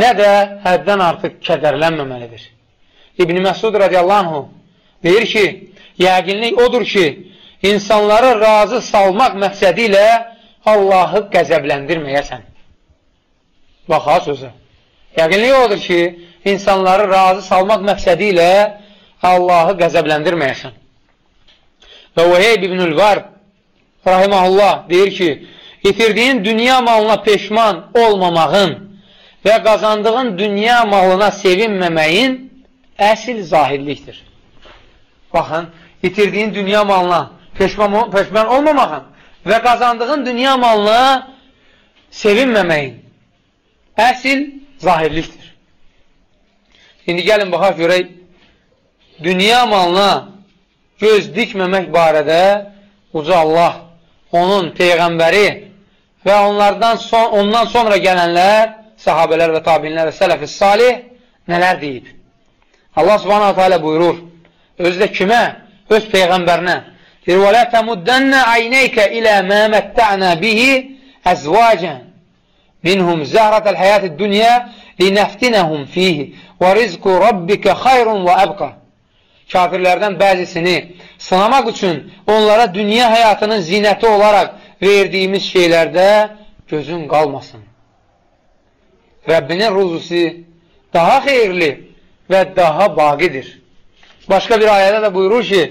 nə də həddən artıq kədərlənməməlidir. İbn-i Məsud radiyallahu anhu deyir ki, yəqinlik odur ki, insanları razı salmaq məqsədi ilə Allahı qəzəbləndirməyəsən. Bax, ha sözü. Yəqinlik odur ki, insanları razı salmaq məqsədi ilə Allahı qəzəbləndirməyəsən. Və Vəheyb ibnül Var rahiməhullah deyir ki, itirdiyin dünya malına peşman olmamağın və qazandığın dünya malına sevinməməyin əsl zahirlikdir. Baxın, itirdiyin dünya malına peşman, peşman olmamağın və qazandığın dünya malına sevinməməyin əsl zahirlikdir. İndi gəlin baxaq görək, dünya malına göz dikməmək barədə uca Allah, onun Peyğəmbəri və onlardan son, ondan sonra gələnlər, sahabələr və tabinlər və sələf-i salih nələr deyib? Allah subhanahu teala buyurur, özü də kimə? Öz Peyğəmbərinə. Deyir, وَلَا تَمُدَّنَّ عَيْنَيْكَ إِلَى مَا مَتَّعْنَا بِهِ أَزْوَاجًا مِنْهُمْ زَهْرَةَ الْحَيَاةِ الدُّنْيَا لِنَفْتِنَهُمْ فِيهِ وَرِزْقُ رَبِّكَ خَيْرٌ وَأَبْقَى kafirlərdən bəzisini sınamaq üçün onlara dünya həyatının zinəti olaraq verdiyimiz şeylərdə gözün qalmasın. Rəbbinin ruzusi daha xeyirli və daha baqidir. Başqa bir ayədə də buyurur ki,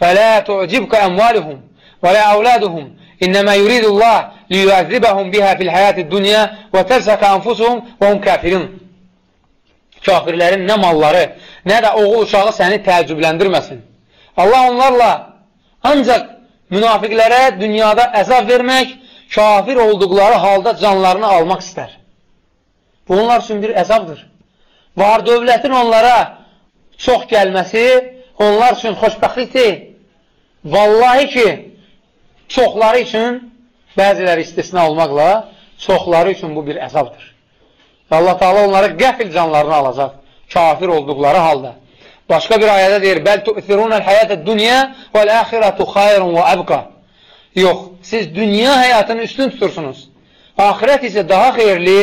فَلَا تُعْجِبْكَ أَمْوَالِهُمْ وَلَا أَوْلَادُهُمْ إِنَّمَا يُرِيدُ اللّٰهِ لِيُعَذِّبَهُمْ بِهَا فِي الْحَيَاةِ الدُّنْيَا وَتَزْهَكَ أَنْفُسُهُمْ وَهُمْ كَافِرُونَ Kafirlərin nə malları, nə də oğul uşağı səni təəccübləndirməsin. Allah onlarla ancaq münafiqlərə dünyada əzab vermək, kafir olduqları halda canlarını almaq istər. Bu, onlar üçün bir əzabdır. Var dövlətin onlara çox gəlməsi onlar üçün xoşbəxtlik deyil. Vallahi ki, çoxları üçün, bəziləri istisna olmaqla, çoxları üçün bu bir əzabdır. Allah Taala onlara qəfil canlarını alacaq kafir olduqları halda. Başqa bir ayədə deyir, Bəl tu'thirunəl həyətə dünya vəl-əxirətu xayrun və əbqa. Yox, siz dünya həyatını üstün tutursunuz. Ahirət isə daha xeyirli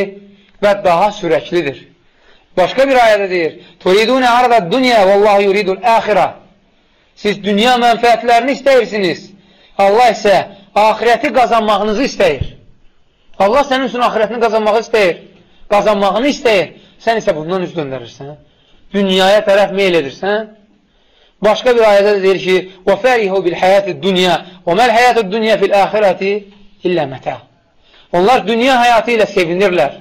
və daha sürəklidir. Başqa bir ayədə deyir, Turidunə arada dünya vəllahu yuridul əxirə. Siz dünya mənfəətlərini istəyirsiniz. Allah isə ahirəti qazanmağınızı istəyir. Allah sənin üçün ahirətini qazanmağı istəyir. Qazanmağını istəyir. Sən isə bundan üz döndərirsən dünyaya tərəf meyl edirsən, Başqa bir ayədə deyir ki, وَفَرِهُ بِالْحَيَاتِ الدُّنْيَا وَمَا الْحَيَاتِ الدُّنْيَا فِي الْآخِرَةِ إِلَّا مَتَى Onlar dünya həyatı ilə sevinirlər,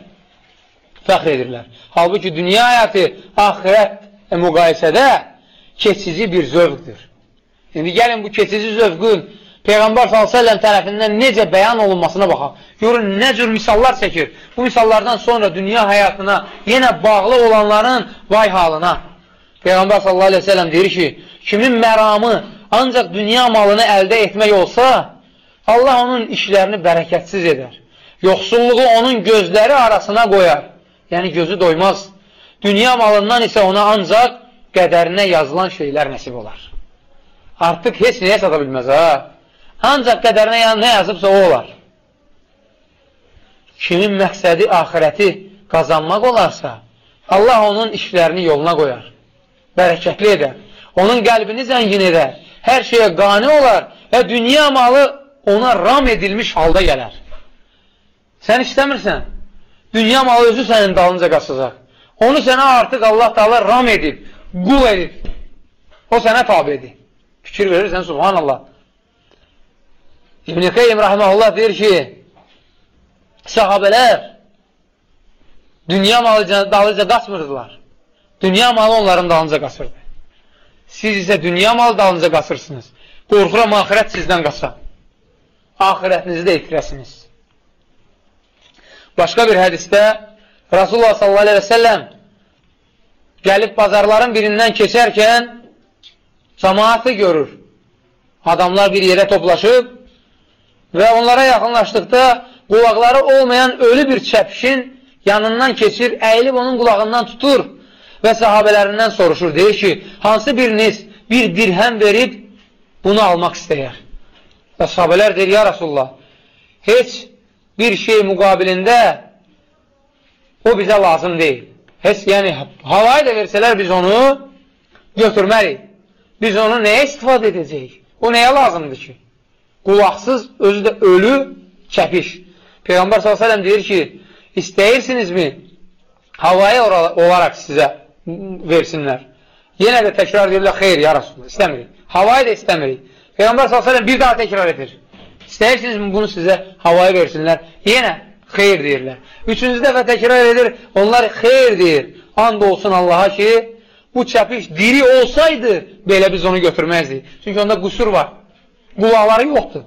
fəxr edirlər. Halbuki dünya həyatı ahirət müqayisədə keçici bir zövqdür. İndi gəlin bu keçici zövqün Peyğəmbər s.ə.v tərəfindən necə bəyan olunmasına baxaq. Görün, nə cür misallar çəkir. Bu misallardan sonra dünya həyatına yenə bağlı olanların vay halına. Peyğəmbər s.ə.v deyir ki, kimin məramı ancaq dünya malını əldə etmək olsa, Allah onun işlərini bərəkətsiz edər. Yoxsulluğu onun gözləri arasına qoyar. Yəni, gözü doymaz. Dünya malından isə ona ancaq qədərinə yazılan şeylər nəsib olar. Artıq heç nəyə sata bilməz, ha? Ancaq qədərinə nə yazıbsa o olar. Kimin məqsədi ahirəti qazanmaq olarsa, Allah onun işlərini yoluna qoyar, bərəkətli edər, onun qəlbini zəngin edər, hər şeyə qani olar və dünya malı ona ram edilmiş halda gələr. Sən istəmirsən, dünya malı özü sənin dalınca qaçacaq. Onu sənə artıq Allah dağlar ram edib, qul edib. O sənə tabidir. Fikir verirsən, subhanallah. İbn-i Qeym Rahmanullah deyir ki, sahabələr dünya malı dalınca qaçmırdılar. Dünya malı onların dalınca qaçırdı. Siz isə dünya malı dalınca qaçırsınız. Qorxuram, ahirət sizdən qaça. Ahirətinizi də itirəsiniz. Başqa bir hədisdə Rasulullah sallallahu aleyhi və səlləm gəlib bazarların birindən keçərkən cəmaatı görür. Adamlar bir yerə toplaşıb və onlara yaxınlaşdıqda qulaqları olmayan ölü bir çəpişin yanından keçir, əyilib onun qulağından tutur və sahabələrindən soruşur. Deyir ki, hansı biriniz bir dirhəm verib bunu almaq istəyər? Və sahabələr deyir, ya Rasulullah, heç bir şey müqabilində o bizə lazım deyil. Heç, yəni, havayı da versələr biz onu götürməliyik. Biz onu nəyə istifadə edəcəyik? O nəyə lazımdır ki? Qulaqsız, özü də ölü çəpiş. Peyğəmbər s.ə.v deyir ki, istəyirsinizmi havaya olaraq sizə versinlər? Yenə də təkrar deyirlər, xeyr, ya Rasulullah, istəmirik. Havayı da istəmirik. Peyğəmbər s.ə.v bir daha təkrar edir. İstəyirsinizmi bunu sizə havaya versinlər? Yenə xeyr deyirlər. Üçüncü dəfə təkrar edir, onlar xeyr deyir. And olsun Allaha ki, bu çəpiş diri olsaydı, belə biz onu götürməzdik. Çünki onda qüsur var qulaqları yoxdur.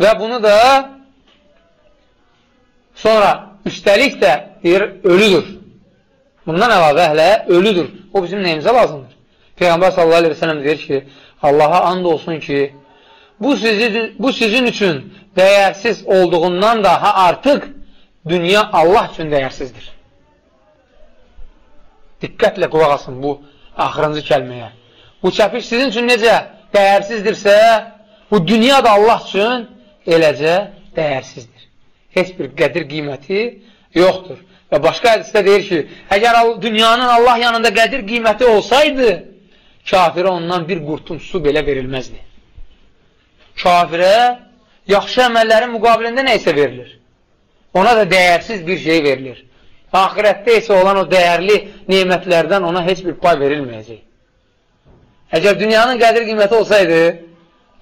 Və bunu da sonra üstəlik də deyir, ölüdür. Bundan əlavə hələ ölüdür. O bizim nəyimizə lazımdır? Peyğəmbər sallallahu aleyhi ve sellem deyir ki, Allaha and olsun ki, bu, sizi, bu sizin üçün dəyərsiz olduğundan daha artıq dünya Allah üçün dəyərsizdir. Diqqətlə qulaq asın bu axırıncı kəlməyə. Bu çəpiş sizin üçün necə dəyərsizdirsə, bu dünya da Allah üçün eləcə dəyərsizdir. Heç bir qədir qiyməti yoxdur. Və başqa hədisdə deyir ki, əgər dünyanın Allah yanında qədir qiyməti olsaydı, kafirə ondan bir qurtum su belə verilməzdi. Kafirə yaxşı əməllərin müqabilində nə isə verilir. Ona da dəyərsiz bir şey verilir. Ahirətdə isə olan o dəyərli nemətlərdən ona heç bir pay verilməyəcək. Əgər dünyanın qədir qiyməti olsaydı,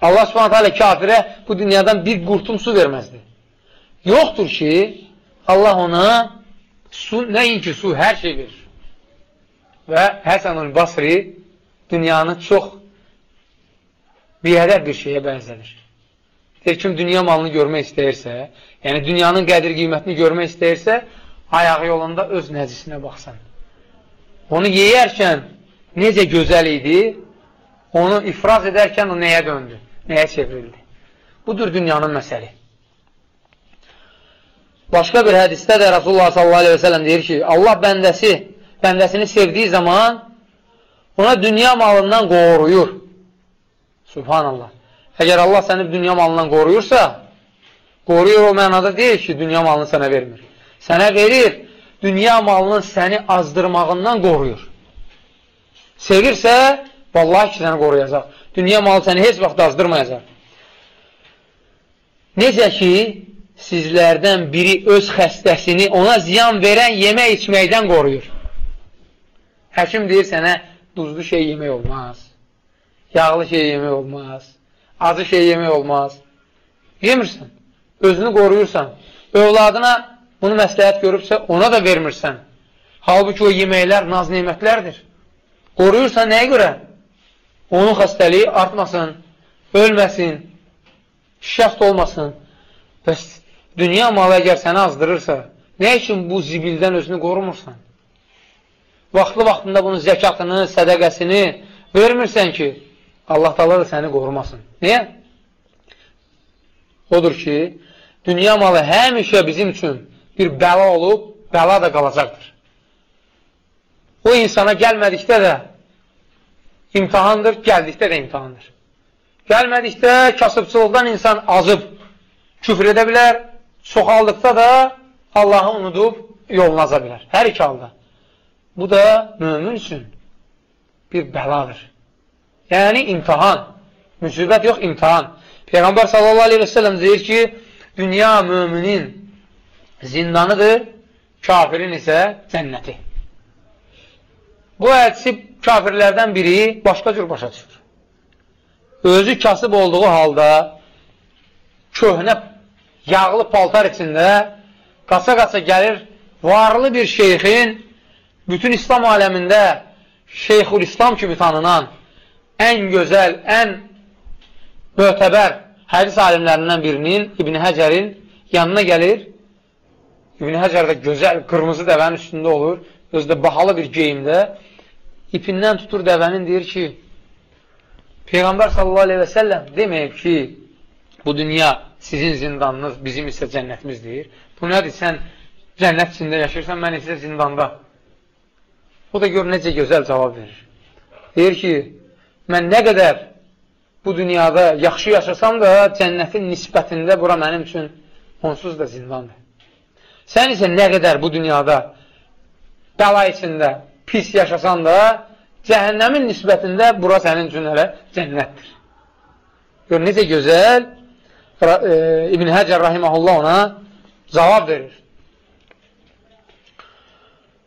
Allah subhanətə alə kafirə bu dünyadan bir qurtum su verməzdi. Yoxdur ki, Allah ona su, nəinki su, hər şey verir. Və Həsənul Basri dünyanı çox biyədər bir şeyə bənzədir. Deyir, kim dünya malını görmək istəyirsə, yəni dünyanın qədir qiymətini görmək istəyirsə, ayağı yolunda öz nəcisinə baxsın. Onu yeyərkən necə gözəl idi, onu ifraz edərkən o nəyə döndü, nəyə çevrildi. Budur dünyanın məsəli. Başqa bir hədisdə də Rasulullah sellem deyir ki, Allah bəndəsi, bəndəsini sevdiyi zaman ona dünya malından qoruyur. Subhanallah. Əgər Allah səni dünya malından qoruyursa, qoruyur o mənada deyil ki, dünya malını sənə vermir. Sənə verir, dünya malının səni azdırmağından qoruyur. Sevirsə, Vallahi ki, səni qoruyacaq. Dünya malı səni heç vaxt azdırmayacaq. Necə ki, sizlərdən biri öz xəstəsini ona ziyan verən yemək içməkdən qoruyur. Həkim deyir sənə, duzlu şey yemək olmaz. Yağlı şey yemək olmaz. Acı şey yemək olmaz. Yemirsən. Özünü qoruyursan. Övladına bunu məsləhət görübsə, ona da vermirsən. Halbuki o yeməklər naz nemətlərdir. Qoruyursan nəyə görə? Onun xəstəliyi artmasın, ölməsin, şəxt olmasın. Bəs dünya malı əgər səni azdırırsa, nə üçün bu zibildən özünü qorumursan? Vaxtlı-vaxtında bunun zəkatını, sədəqəsini vermirsən ki, Allah da səni qorumasın. Niyə? Odur ki, dünya malı həmişə bizim üçün bir bəla olub, bəla da qalacaqdır. O insana gəlmədikdə də imtihandır, gəldikdə də imtihandır. Gəlmədikdə kasıbçılıqdan insan azıb, küfr edə bilər, çoxaldıqda da Allahı unudub yoluna aza bilər. Hər iki halda. Bu da mümin üçün bir bəladır. Yəni, imtihan. Müsibət yox, imtihan. Peyğəmbər sallallahu aleyhi və səlləm deyir ki, dünya müminin zindanıdır, kafirin isə cənnəti. Bu hədisi kafirlərdən biri başqa cür başa düşür. Özü kasıb olduğu halda köhnə yağlı paltar içində qaça-qaça gəlir varlı bir şeyxin bütün İslam aləmində Şeyxul İslam kimi tanınan ən gözəl, ən mötəbər hədis alimlərindən birinin İbn Həcərin yanına gəlir. İbn Həcər də gözəl, qırmızı dəvənin üstündə olur. Özdə bahalı bir geyimdə. İpindən tutur dəvənin, deyir ki, Peyğəmbər sallallahu aleyhi və səlləm deməyib ki, bu dünya sizin zindanınız, bizim isə cənnətimizdir. Bu nədir? Sən cənnət içində yaşayırsan, mən isə zindanda. O da gör necə gözəl cavab verir. Deyir ki, mən nə qədər bu dünyada yaxşı yaşasam da, cənnətin nisbətində bura mənim üçün onsuz da zindandır. Sən isə nə qədər bu dünyada bəla içində pis yaşasan da, cəhənnəmin nisbətində bura sənin üçün hələ cənnətdir. Gör, necə gözəl e, İbn Həcər Rahiməhullah ona cavab verir.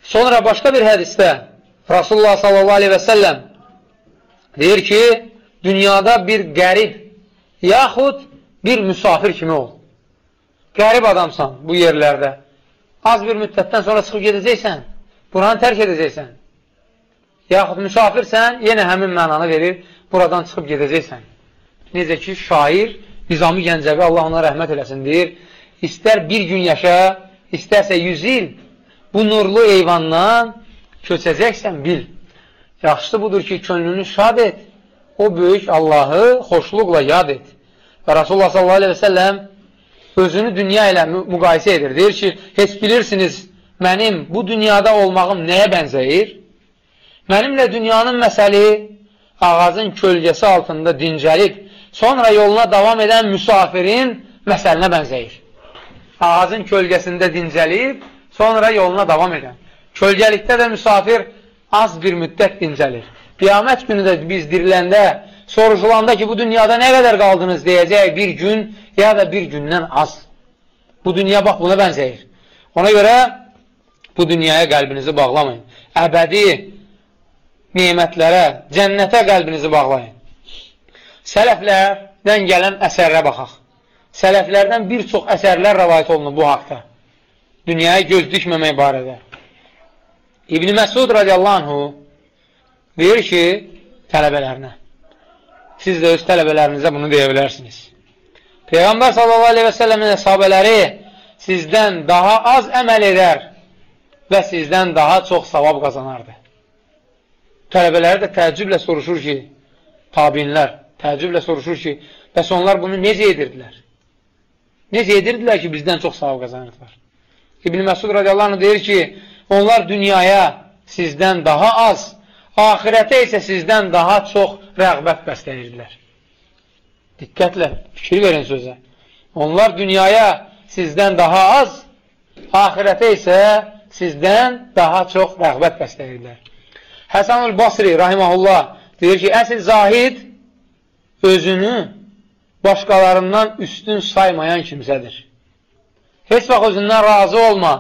Sonra başqa bir hədisdə Rasulullah sallallahu aleyhi və səlləm deyir ki, dünyada bir qərib yaxud bir müsafir kimi ol. Qərib adamsan bu yerlərdə. Az bir müddətdən sonra çıxıb gedəcəksən, buranı tərk edəcəksən. Yaxud müsafirsən, yenə həmin mənanı verir, buradan çıxıb gedəcəksən. Necə ki, şair Nizami Gəncəvi, Allah ona rəhmət eləsin, deyir, istər bir gün yaşa, istərsə yüz il, bu nurlu eyvandan köçəcəksən, bil. Yaxşısı budur ki, könlünü şad et, o böyük Allahı xoşluqla yad et. Və Rasulullah sallallahu aleyhi və səlləm özünü dünya ilə müqayisə edir. Deyir ki, heç bilirsiniz, mənim bu dünyada olmağım nəyə bənzəyir? Mənimlə dünyanın məsəli ağacın kölgəsi altında dincəlib, sonra yoluna davam edən müsafirin məsəlinə bənzəyir. Ağacın kölgəsində dincəlib, sonra yoluna davam edən. Kölgəlikdə də müsafir az bir müddət dincəlir. Qiyamət günü də biz diriləndə, soruşulanda ki, bu dünyada nə qədər qaldınız deyəcək bir gün ya da bir gündən az. Bu dünya bax buna bənzəyir. Ona görə bu dünyaya qəlbinizi bağlamayın. Əbədi nemətlərə, cənnətə qəlbinizi bağlayın. Sələflərdən gələn əsərlə baxaq. Sələflərdən bir çox əsərlər rəvayət olunur bu haqda dünyaya göz dikməmək barədə. İbn Məsud radiyallahu anhu deyir ki, tələbələrinə, siz də öz tələbələrinizə bunu deyə bilərsiniz. Peyğəmbər sallallahu aleyhi və səlləmin əshabələri sizdən daha az əməl edər və sizdən daha çox savab qazanardı. Tələbələri də təəccüblə soruşur ki, tabinlər təəccüblə soruşur ki, bəs onlar bunu necə edirdilər? Necə edirdilər ki, bizdən çox savab qazanırdılar? İbn Məsud radiyallahu anh deyir ki, onlar dünyaya sizdən daha az, ahirətə isə sizdən daha çox rəğbət bəsləyirdilər. Diqqətlə, fikir verin sözə. Onlar dünyaya sizdən daha az, ahirətə isə sizdən daha çox rəğbət bəsləyirdilər. Həsanul Basri, rahiməhullah, deyir ki, əsl zahid özünü başqalarından üstün saymayan kimsədir. Heç vaxt özündən razı olma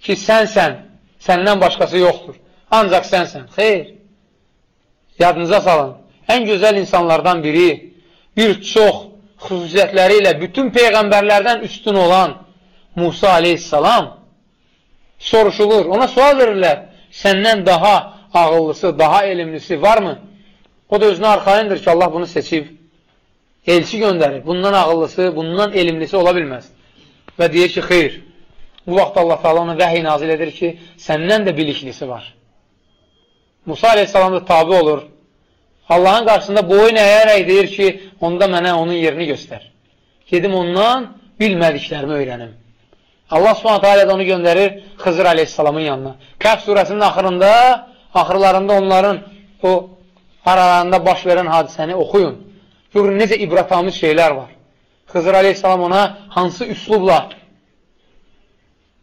ki, sənsən, səndən başqası yoxdur. Ancaq sənsən. Xeyr. Yadınıza salın. Ən gözəl insanlardan biri, bir çox xüsusiyyətləri ilə bütün peyğəmbərlərdən üstün olan Musa aleyhissalam soruşulur. Ona sual verirlər. Səndən daha ağıllısı, daha elmlisi varmı? O da özünə arxayındır ki, Allah bunu seçib. Elçi göndərir. Bundan ağıllısı, bundan elmlisi ola bilməz. Və deyir ki, xeyr. Bu vaxt Allah Taala ona vəhiy nazil edir ki, səndən də biliklisi var. Musa aleyhissalam da tabi olur. Allahın qarşısında boyun əyərək deyir ki, onda mənə onun yerini göstər. Gedim ondan bilmədiklərimi öyrənim. Allah subhanətə alə onu göndərir Xızır aleyhissalamın yanına. Kəhv surəsinin axırında, axırlarında onların o aralarında baş verən hadisəni oxuyun. Görün, necə ibratamiz şeylər var. Xızır aleyhissalam ona hansı üslubla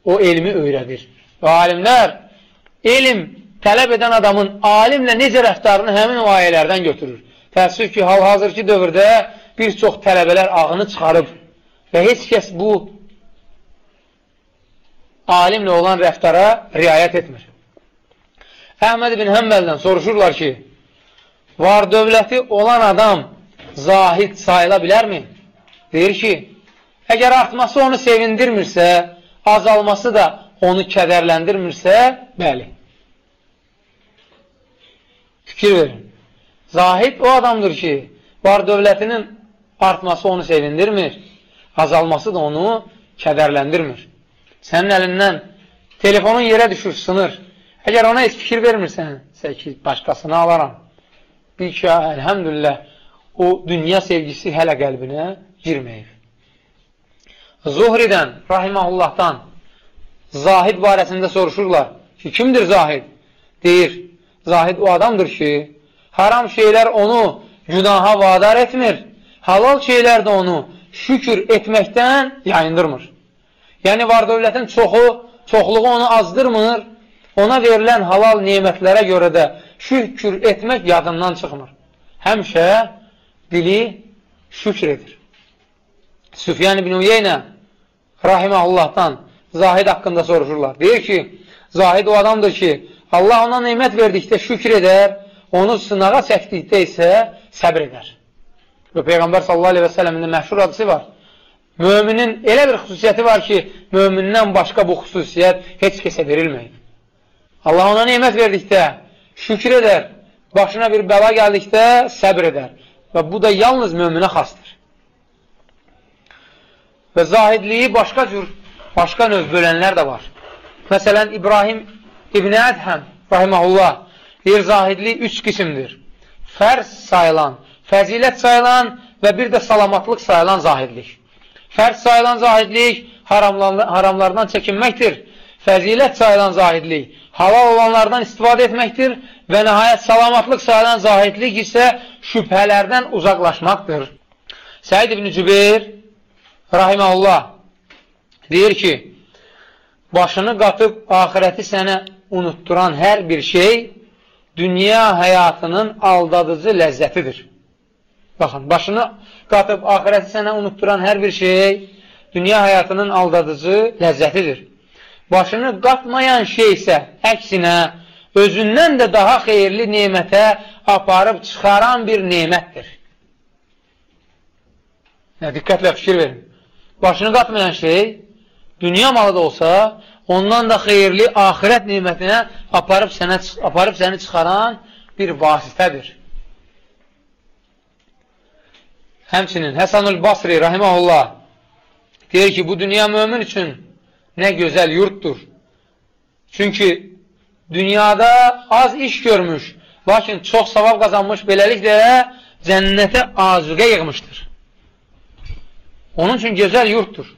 o elmi öyrədir. Və alimlər elm tələb edən adamın alimlə necə rəftarını həmin o ayələrdən götürür. Təəssüf ki, hal-hazırki dövrdə bir çox tələbələr ağını çıxarıb və heç kəs bu alimlə olan rəftara riayət etmir. Əhməd ibn Həmbəldən soruşurlar ki, var dövləti olan adam zahid sayıla bilərmi? Deyir ki, əgər artması onu sevindirmirsə, azalması da onu kədərləndirmirsə, bəli. Fikir verin. Zahid o adamdır ki, var dövlətinin artması onu sevindirmir, azalması da onu kədərləndirmir. Sənin əlindən telefonun yerə düşür, sınır. Əgər ona heç fikir vermirsən, ki, başqasını alaram. Bil ki, əlhəmdülillah, o dünya sevgisi hələ qəlbinə girməyib. Zuhridən, rahiməhullahdan zahid barəsində soruşurlar ki, kimdir zahid? Deyir, Zahid o adamdır ki, haram şeylər onu günaha vadar etmir, halal şeylər də onu şükür etməkdən yayındırmır. Yəni, var dövlətin çoxu, çoxluğu onu azdırmır, ona verilən halal nemətlərə görə də şükür etmək yadından çıxmır. Həmişə dili şükür edir. Süfyan ibn Uyeynə rahiməhullahdan Zahid haqqında soruşurlar. Deyir ki, Zahid o adamdır ki, Allah ona neymət verdikdə şükür edər, onu sınağa çəkdikdə isə səbr edər. Və Peyğəmbər sallallahu aleyhi və sələmin məşhur adısı var. Möminin elə bir xüsusiyyəti var ki, mömindən başqa bu xüsusiyyət heç kəsə verilməyib. Allah ona neymət verdikdə şükür edər, başına bir bəla gəldikdə səbr edər. Və bu da yalnız möminə xastır. Və zahidliyi başqa cür, başqa növ bölənlər də var. Məsələn, İbrahim İbn Ədhəm, rahiməhullah, deyir, zahidlik üç qismdir. Fərz sayılan, fəzilət sayılan və bir də salamatlıq sayılan zahidlik. Fərz sayılan zahidlik haramlardan çəkinməkdir. Fəzilət sayılan zahidlik halal olanlardan istifadə etməkdir və nəhayət salamatlıq sayılan zahidlik isə şübhələrdən uzaqlaşmaqdır. Səid ibn Cübeyr rahiməhullah deyir ki, başını qatıb ahirəti sənə unutturan hər bir şey dünya həyatının aldadıcı ləzzətidir. Baxın, başını qatıb ahirəti sənə unutturan hər bir şey dünya həyatının aldadıcı ləzzətidir. Başını qatmayan şey isə əksinə özündən də daha xeyirli nemətə aparıb çıxaran bir nemətdir. Nə, diqqətlə fikir verin. Başını qatmayan şey dünya malı da olsa ondan da xeyirli axirət nimətinə aparıb, sənə, aparıb səni çıxaran bir vasitədir. Həmçinin Həsanul Basri rahiməhullah deyir ki, bu dünya mömin üçün nə gözəl yurtdur. Çünki dünyada az iş görmüş, lakin çox savab qazanmış, beləliklə cənnətə azuqə yığmışdır. Onun üçün gözəl yurtdur.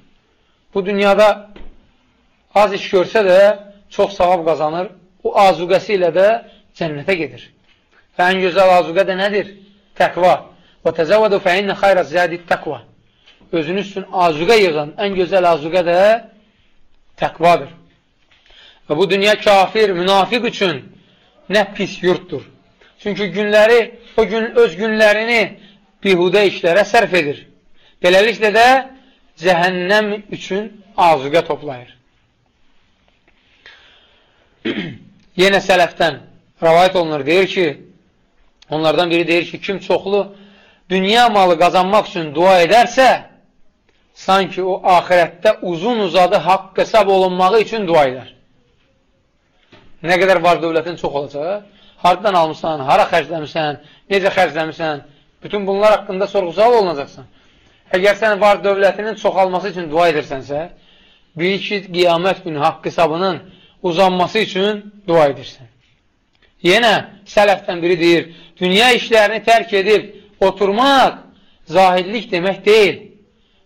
Bu dünyada az iş görsə də çox savab qazanır. O azuqəsi ilə də cənnətə gedir. Və ən gözəl azuqə də nədir? Təqva. Və təzəvvədu fə innə xayrə ziyadid təqva. Özünüz üçün azuqə yığın. Ən gözəl azuqə də təqvadır. Və bu dünya kafir, münafiq üçün nə pis yurtdur. Çünki günləri, o gün öz günlərini bihudə işlərə sərf edir. Beləliklə də cəhənnəm üçün azuqə toplayır. [clears throat] Yenə sələfdən rəvayət olunur, deyir ki, Onlardan biri deyir ki, kim çoxlu dünya malı qazanmaq üçün dua edərsə, sanki o ahirətdə uzun uzadı haqq hesab olunmağı üçün dua edər. Nə qədər var dövlətin çox olacaq, haradan almışsan, hara xərcləmişsən, necə xərcləmişsən, bütün bunlar haqqında sorğu-sual olunacaqsan. Əgər sən var dövlətinin çoxalması üçün dua edirsənsə, bil ki, qiyamət günü haqq hesabının uzanması üçün dua edirsən. Yenə sələfdən biri deyir, dünya işlərini tərk edib oturmaq zahidlik demək deyil.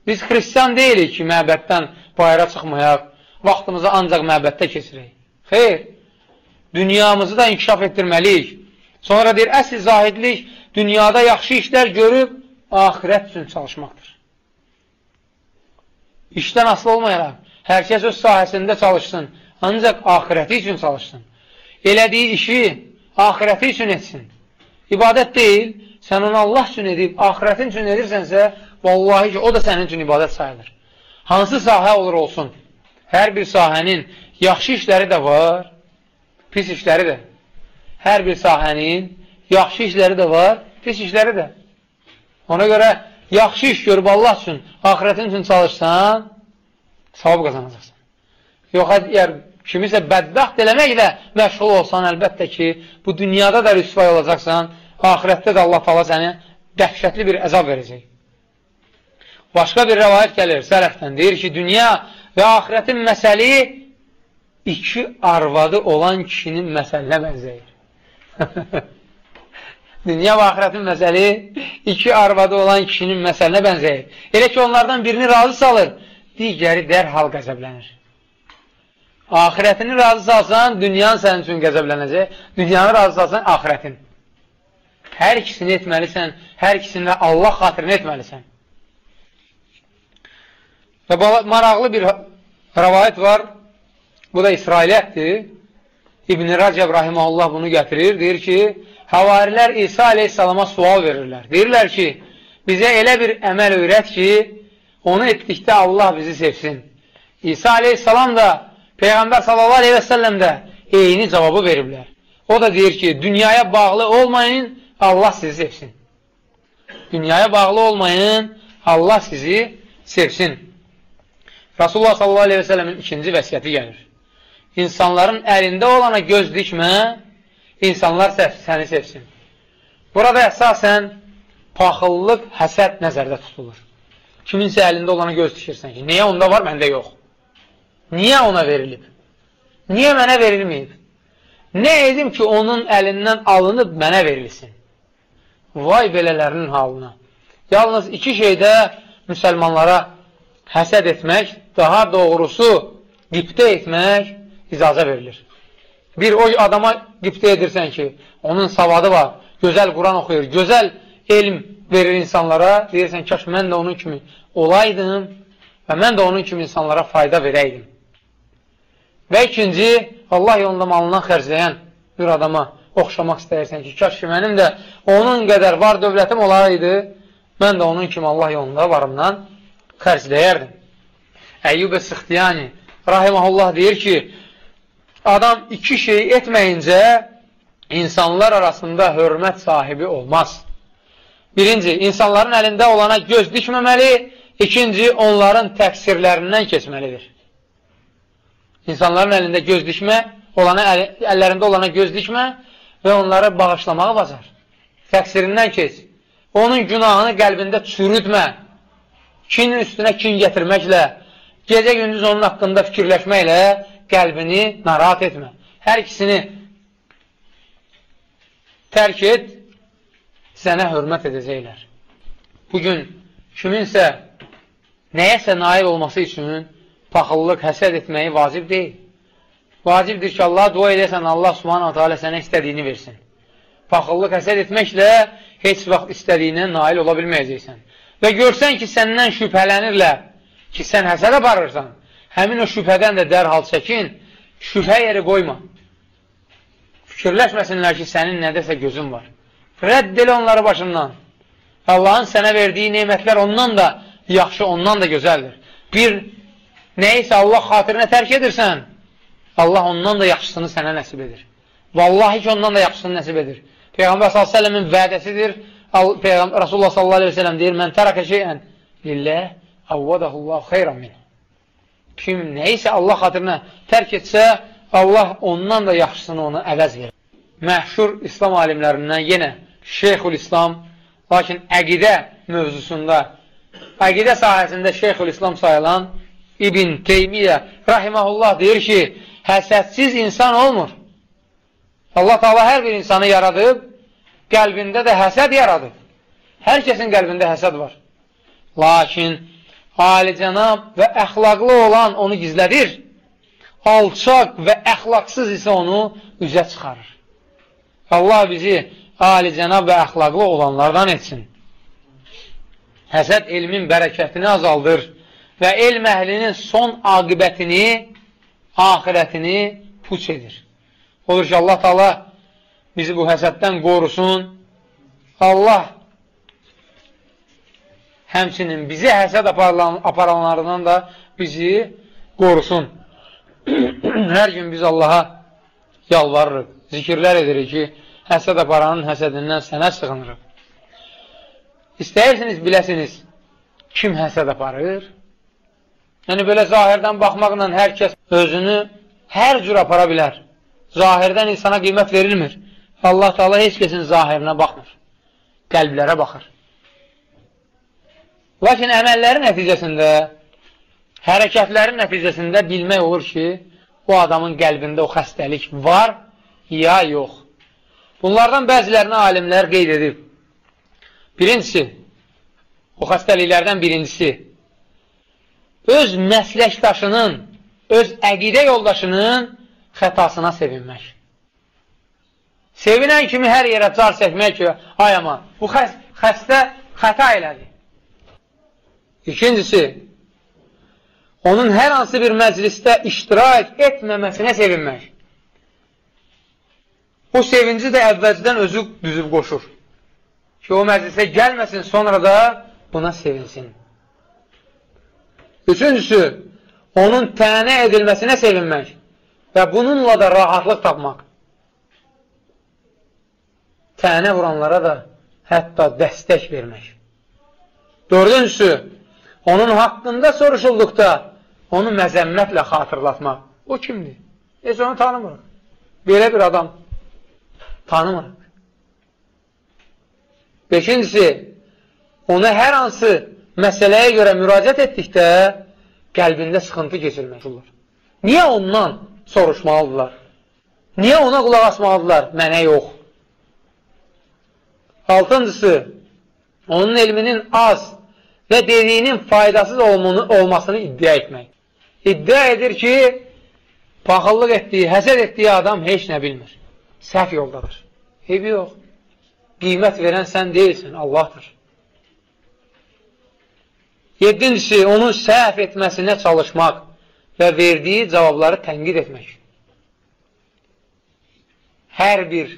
Biz xristiyan deyilik ki, məbəddən bayra çıxmayaq, vaxtımızı ancaq məbəddə keçirək. Xeyr, dünyamızı da inkişaf etdirməliyik. Sonra deyir, əsl zahidlik dünyada yaxşı işlər görüb, ahirət üçün çalışmaqdır. İşdən asılı olmayaraq, hər kəs öz sahəsində çalışsın, ancaq ahirəti üçün çalışsın. Elədiyi işi ahirəti üçün etsin. İbadət deyil, sən onu Allah üçün edib, ahirətin üçün edirsənsə, vallahi ki, o da sənin üçün ibadət sayılır. Hansı sahə olur olsun, hər bir sahənin yaxşı işləri də var, pis işləri də. Hər bir sahənin yaxşı işləri də var, pis işləri də. Ona görə yaxşı iş görüb Allah üçün, ahirətin üçün çalışsan, savab qazanacaqsan. Yox, əgər kimisə bədbəxt eləməklə məşğul olsan, əlbəttə ki, bu dünyada da rüsvay olacaqsan, ahirətdə də Allah tala səni dəhşətli bir əzab verəcək. Başqa bir rəvayət gəlir sələfdən, deyir ki, dünya və ahirətin məsəli iki arvadı olan kişinin məsəlinə bənzəyir. [laughs] Dünya və axirətin məsəli iki arvadı olan kişinin məsəlinə bənzəyir. Elə ki, onlardan birini razı salır, digəri dərhal qəzəblənir. Ahirətini razı salsan, dünyanın sənin üçün qəzəblənəcək, dünyanı razı salsan, ahirətin. Hər ikisini etməlisən, hər ikisini Allah xatirini etməlisən. Və maraqlı bir rəvayət var, bu da İsrailiyyətdir. İbn-i Rəcəb Rahiməllah bunu gətirir, deyir ki, Havarilər İsa aleyhissalama sual verirlər. Deyirlər ki, bizə elə bir əməl öyrət ki, onu etdikdə Allah bizi sevsin. İsa aleyhissalam da Peyğəmbər sallallahu aleyhi və səlləm də eyni cavabı veriblər. O da deyir ki, dünyaya bağlı olmayın, Allah sizi sevsin. Dünyaya bağlı olmayın, Allah sizi sevsin. Rasulullah sallallahu aleyhi və səlləmin ikinci vəsiyyəti gəlir. İnsanların əlində olana göz dikmə, insanlar səni sevsin. Burada əsasən paxıllıq, həsəd nəzərdə tutulur. Kiminsə əlində olana göz dikirsən ki, niyə onda var, məndə yox? Niyə ona verilib? Niyə mənə verilməyib? Nə edim ki, onun əlindən alınıb mənə verilsin? Vay belələrinin halına. Yalnız iki şeydə müsəlmanlara həsəd etmək, daha doğrusu qiptə etmək icazə verilir. Bir o adama qibtə edirsən ki, onun savadı var, gözəl Quran oxuyur, gözəl elm verir insanlara, deyirsən, kaş mən də onun kimi olaydım və mən də onun kimi insanlara fayda verəydim. Və ikinci, Allah yolunda malından xərcləyən bir adama oxşamaq istəyirsən ki, kaş ki, mənim də onun qədər var dövlətim olaydı, mən də onun kimi Allah yolunda varımdan xərcləyərdim. Əyyub-i Sıxtiyani rahiməhullah deyir ki, adam iki şey etməyincə insanlar arasında hörmət sahibi olmaz. Birinci, insanların əlində olana göz dikməməli, ikinci, onların təqsirlərindən keçməlidir. İnsanların əlində göz dikmə, olana, əl, əllərində olana göz dikmə və onları bağışlamağı bacar. Təqsirindən keç. Onun günahını qəlbində çürütmə. Kinin üstünə kin gətirməklə, gecə-gündüz onun haqqında fikirləşməklə qəlbini narahat etmə. Hər ikisini tərk et, sənə hörmət edəcəklər. Bugün kiminsə nəyəsə nail olması üçün paxıllıq, həsəd etməyi vacib deyil. Vacibdir ki, Allah dua edəsən, Allah subhanahu teala sənə istədiyini versin. Paxıllıq, həsəd etməklə heç vaxt istədiyinə nail ola bilməyəcəksən. Və görsən ki, səndən şübhələnirlər ki, sən həsəd aparırsan, həmin o şübhədən də dərhal çəkin, şübhə yeri qoyma. Fikirləşməsinlər ki, sənin nədəsə gözün var. Rədd elə onları başından. Allahın sənə verdiyi neymətlər ondan da yaxşı, ondan da gözəldir. Bir nəyisə Allah xatirinə tərk edirsən, Allah ondan da yaxşısını sənə nəsib edir. Vallahi ki, ondan da yaxşısını nəsib edir. Peyğəmbər s.ə.v-in vədəsidir. Peyğəmbər Rasulullah s.ə.v deyir, mən tərəkə şeyən lilləh, avvadahullahu xeyran min. Kim nəyisə Allah xatirinə tərk etsə, Allah ondan da yaxşısını ona əvəz verir. Məhşur İslam alimlərindən yenə Şeyxül İslam, lakin əqidə mövzusunda, əqidə sahəsində Şeyxül İslam sayılan İbn Teymiyyə rahiməhullah deyir ki, həsədsiz insan olmur. Allah Taala hər bir insanı yaradıb, qəlbində də həsəd yaradıb. Hər kəsin qəlbində həsəd var. Lakin alicənab və əxlaqlı olan onu gizlədir. Alçaq və əxlaqsız isə onu üzə çıxarır. Allah bizi alicənab və əxlaqlı olanlardan etsin. Həsəd elmin bərəkətini azaldır və elm əhlinin son aqibətini, ahirətini puç edir. Olur ki, Allah Taala bizi bu həsəddən qorusun. Allah həmçinin bizi həsəd aparanlarından da bizi qorusun. [clears throat] Hər gün biz Allaha yalvarırıq, zikirlər edirik ki, həsəd aparanın həsədindən sənə sığınırıq. İstəyirsiniz, biləsiniz, kim həsəd aparır? Yəni, belə zahirdən baxmaqla hər kəs özünü hər cür apara bilər. Zahirdən insana qiymət verilmir. Allah Teala heç kəsin zahirinə baxmır. Qəlblərə baxır. Lakin əməllərin nəticəsində, hərəkətlərin nəticəsində bilmək olur ki, o adamın qəlbində o xəstəlik var ya yox. Bunlardan bəzilərini alimlər qeyd edib. Birincisi, o xəstəliklərdən birincisi, öz məsləkdaşının, öz əqidə yoldaşının xətasına sevinmək. Sevinən kimi hər yerə car çəkmək ki, ay ama, bu xəstə xəta elədi. İkincisi, onun hər hansı bir məclisdə iştirak etməməsinə sevinmək. Bu sevinci də əvvəlcədən özü düzüb qoşur. Ki, o məclisə gəlməsin, sonra da buna sevinsin. Üçüncüsü, onun tənə edilməsinə sevinmək və bununla da rahatlıq tapmaq. Tənə vuranlara da hətta dəstək vermək. Dördüncüsü, onun haqqında soruşulduqda onu məzəmmətlə xatırlatmaq. O kimdir? Heç onu tanımırıq. Belə bir adam tanımırıq. Beşincisi, ona hər hansı məsələyə görə müraciət etdikdə qəlbində sıxıntı keçirmək olur. Niyə ondan soruşmalıdırlar? Niyə ona qulaq asmalıdırlar? Mənə yox. Altıncısı, onun elminin az və dediyinin faydasız olmasını iddia etmək. İddia edir ki, paxıllıq etdiyi, həsəd etdiyi adam heç nə bilmir. Səhv yoldadır. Eybi yox. Qiymət verən sən deyilsin, Allahdır. Yedincisi, onun səhv etməsinə çalışmaq və verdiyi cavabları tənqid etmək. Hər bir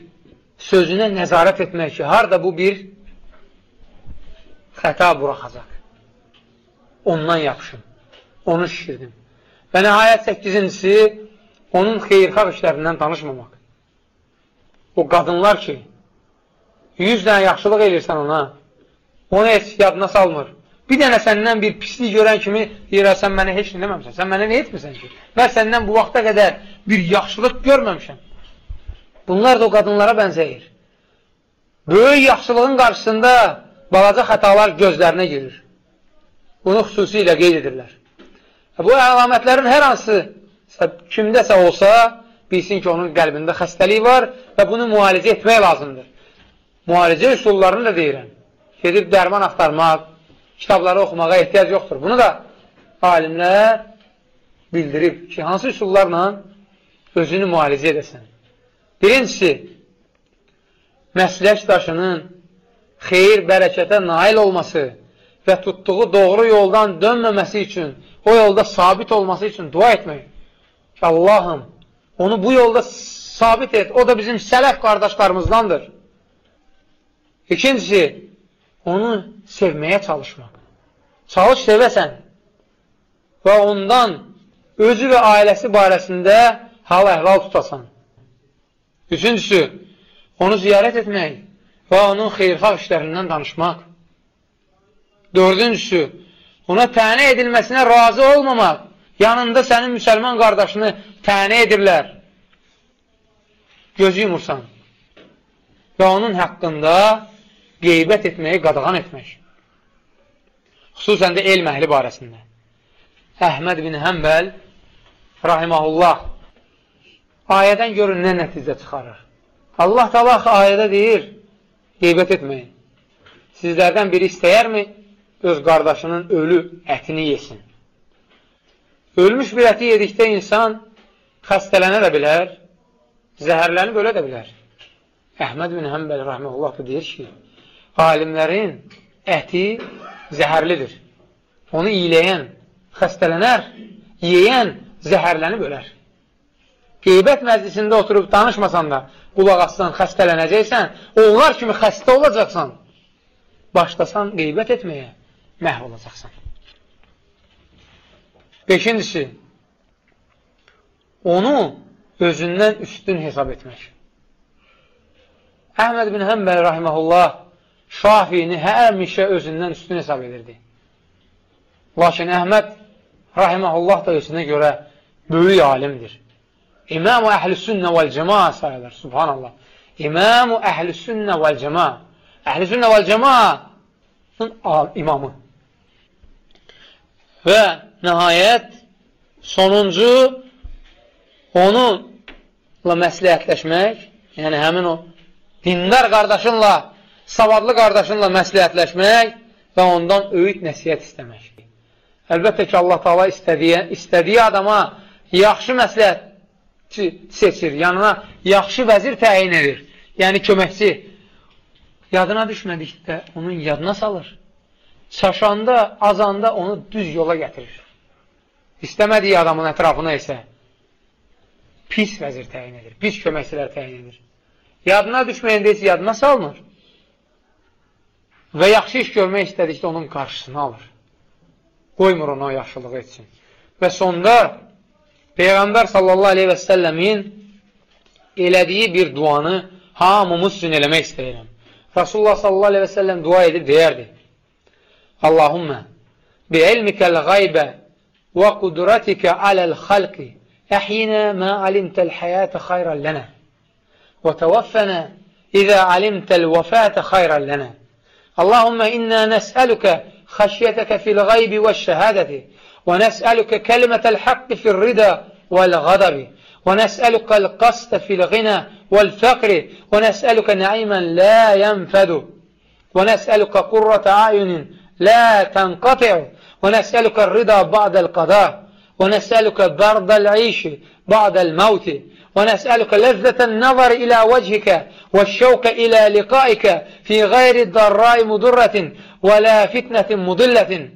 sözünə nəzarət etmək ki, harada bu bir xəta buraxacaq ondan yapışım. Onu şişirdim. Və nəhayət 8-incisi, onun xeyrxalq işlərindən danışmamaq. O qadınlar ki, 100 dənə yaxşılıq elirsən ona, onu heç yadına salmır. Bir dənə səndən bir pislik görən kimi deyir, sən mənə heç nə deməmsən, sən mənə nə etmirsən ki? Mən səndən bu vaxta qədər bir yaxşılıq görməmişəm. Bunlar da o qadınlara bənzəyir. Böyük yaxşılığın qarşısında balaca xətalar gözlərinə girir. Bunu xüsusilə qeyd edirlər. Bu əlamətlərin hər hansı kimdəsə olsa, bilsin ki, onun qəlbində xəstəlik var və bunu müalicə etmək lazımdır. Müalicə üsullarını da deyirəm. Gedib dərman axtarmaq, kitabları oxumağa ehtiyac yoxdur. Bunu da alimlər bildirib ki, hansı üsullarla özünü müalicə edəsən. Birincisi, məslək daşının xeyir, bərəkətə nail olması və tutduğu doğru yoldan dönməməsi üçün, o yolda sabit olması üçün dua etmək. Allahım, onu bu yolda sabit et. O da bizim sələf qardaşlarımızdandır. İkincisi, onu sevməyə çalışmaq. Çalış sevəsən və ondan özü və ailəsi barəsində hal əhlal tutasan. Üçüncüsü, onu ziyarət etmək və onun xeyrxalq işlərindən danışmaq. Dördüncüsü, ona tənə edilməsinə razı olmamaq. Yanında sənin müsəlman qardaşını tənə edirlər. Gözü yumursan. Və onun haqqında qeybət etməyi qadağan etmək. Xüsusən də elm əhli barəsində. Əhməd bin Həmbəl rahiməhullah ayədən görün nə nəticə çıxarır. Allah talaq ayədə deyir, qeybət etməyin. Sizlərdən biri istəyərmi öz qardaşının ölü ətini yesin? Ölmüş bir əti yedikdə insan xəstələnə də bilər, zəhərlənib ölə də bilər. Əhməd bin Həmbəl rahiməhullah da deyir ki, alimlərin əti zəhərlidir. Onu iyiləyən xəstələnər, yeyən zəhərlənib ölər. Qeybət məclisində oturub danışmasan da, qulaq assan, xəstələnəcəksən, onlar kimi xəstə olacaqsan, başlasan qeybət etməyə, məhv olacaqsan. Beşincisi, onu özündən üstün hesab etmək. Əhməd bin Həmbəl rahiməhullah Şafini həmişə özündən üstün hesab edirdi. Lakin Əhməd rahiməhullah da özünə görə böyük alimdir. İmam-ı əhl-sünnə vəl-cəma sayılır. Subhanallah. İmam-ı əhl-sünnə vəl-cəma. Əhl-sünnə vəl-cəmanın imamı. Və nəhayət sonuncu onunla məsləhətləşmək, yəni həmin o dindar qardaşınla, savadlı qardaşınla məsləhətləşmək və ondan öyüd nəsiyyət istəmək. Əlbəttə ki, Allah Taala istədiyi, istədiyi adama yaxşı məsləhətçi seçir, yanına yaxşı vəzir təyin edir, yəni köməkçi. Yadına düşmədikdə onun yadına salır. Çaşanda, azanda onu düz yola gətirir. İstəmədiyi adamın ətrafına isə pis vəzir təyin edir, pis köməkçilər təyin edir. Yadına düşməyəndə isə yadına salmır. Və yaxşı iş görmək istədikdə onun qarşısını alır. Qoymur ona yaxşılığı etsin. Və sonda Peyğəmbər sallallahu aleyhi və səlləmin elədiyi bir duanı hamımız üçün eləmək istəyirəm. Rasulullah sallallahu aleyhi və səlləm dua edib deyərdi. اللهم بعلمك الغيب وقدرتك على الخلق أحينا ما علمت الحياة خيرا لنا. وتوفنا إذا علمت الوفاة خيرا لنا. اللهم إنا نسألك خشيتك في الغيب والشهادة ونسألك كلمة الحق في الرضا والغضب ونسألك القصد في الغنى والفقر ونسألك نعيما لا ينفد ونسألك قرة أعين لا تنقطع. ونسألك الرضا بعد القضاء. ونسألك برد العيش بعد الموت. ونسألك لذة النظر إلى وجهك والشوق إلى لقائك في غير ضراء مضرة ولا فتنة مضلة.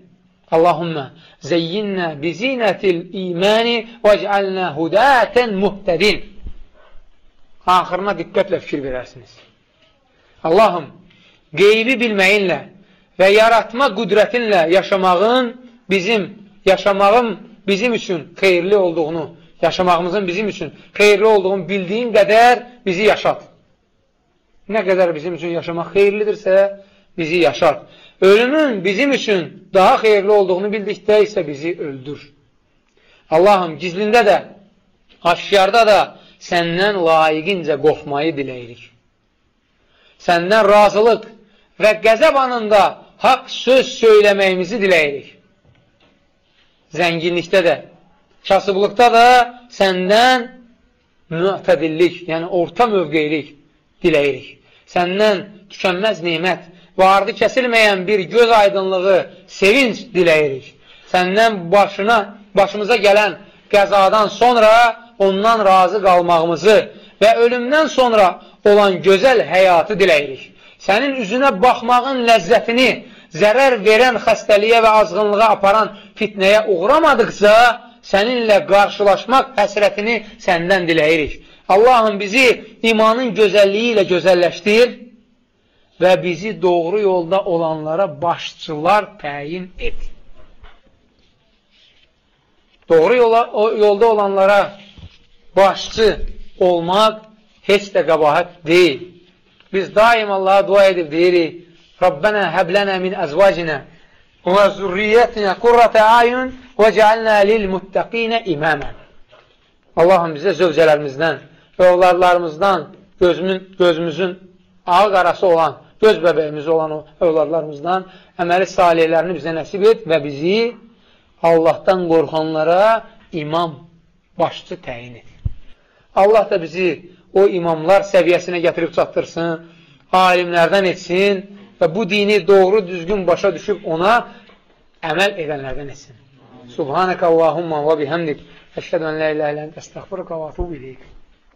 اللهم زينا بزينة الإيمان واجعلنا هداة muhtedin. Axırına diqqətlə fikir verərsiniz. Allahım, qeybi bilməyinlə və yaratma qüdrətinlə yaşamağın bizim, yaşamağın bizim üçün xeyirli olduğunu, yaşamağımızın bizim üçün xeyirli olduğunu bildiyin qədər bizi yaşat. Nə qədər bizim üçün yaşamaq xeyirlidirsə, bizi yaşat. Ölümün bizim üçün daha xeyirli olduğunu bildikdə isə bizi öldür. Allahım, gizlində də, aşkarda da səndən layiqincə qorxmayı diləyirik. Səndən razılıq və qəzəb anında haqq söz söyləməyimizi diləyirik. Zənginlikdə də, kasıblıqda da səndən müətədillik, yəni orta mövqeylik diləyirik. Səndən tükənməz neymət, vardı kəsilməyən bir göz aydınlığı, sevinç diləyirik. Səndən başına, başımıza gələn qəzadan sonra ondan razı qalmağımızı və ölümdən sonra olan gözəl həyatı diləyirik. Sənin üzünə baxmağın ləzzətini zərər verən xəstəliyə və azğınlığa aparan fitnəyə uğramadıqca səninlə qarşılaşmaq həsrətini səndən diləyirik. Allahım bizi imanın gözəlliyi ilə gözəlləşdir və bizi doğru yolda olanlara başçılar təyin et. Doğru yola, yolda olanlara başçı olmaq heç də qabahət deyil. Biz daim Allaha dua edib deyirik, Rabbənə həblənə min əzvacinə və zürriyyətinə qurratə ayun və cəalnə lil muttəqinə imamən. Allahım bizə zövcələrimizdən və övladlarımızdan gözümün, gözümüzün ağı qarası olan, göz bəbəyimiz olan övladlarımızdan əməli salihlərini bizə nəsib et və bizi Allahdan qorxanlara imam, başçı təyin et. Allah da bizi o imamlar səviyyəsinə gətirib çatdırsın, alimlərdən etsin və bu dini doğru düzgün başa düşüb ona əməl edənlərdən etsin. Subhanəkə Allahumma və bihəmdik. Əşhədən lə ilə ilə əstəxfirqə və atubu iləyik.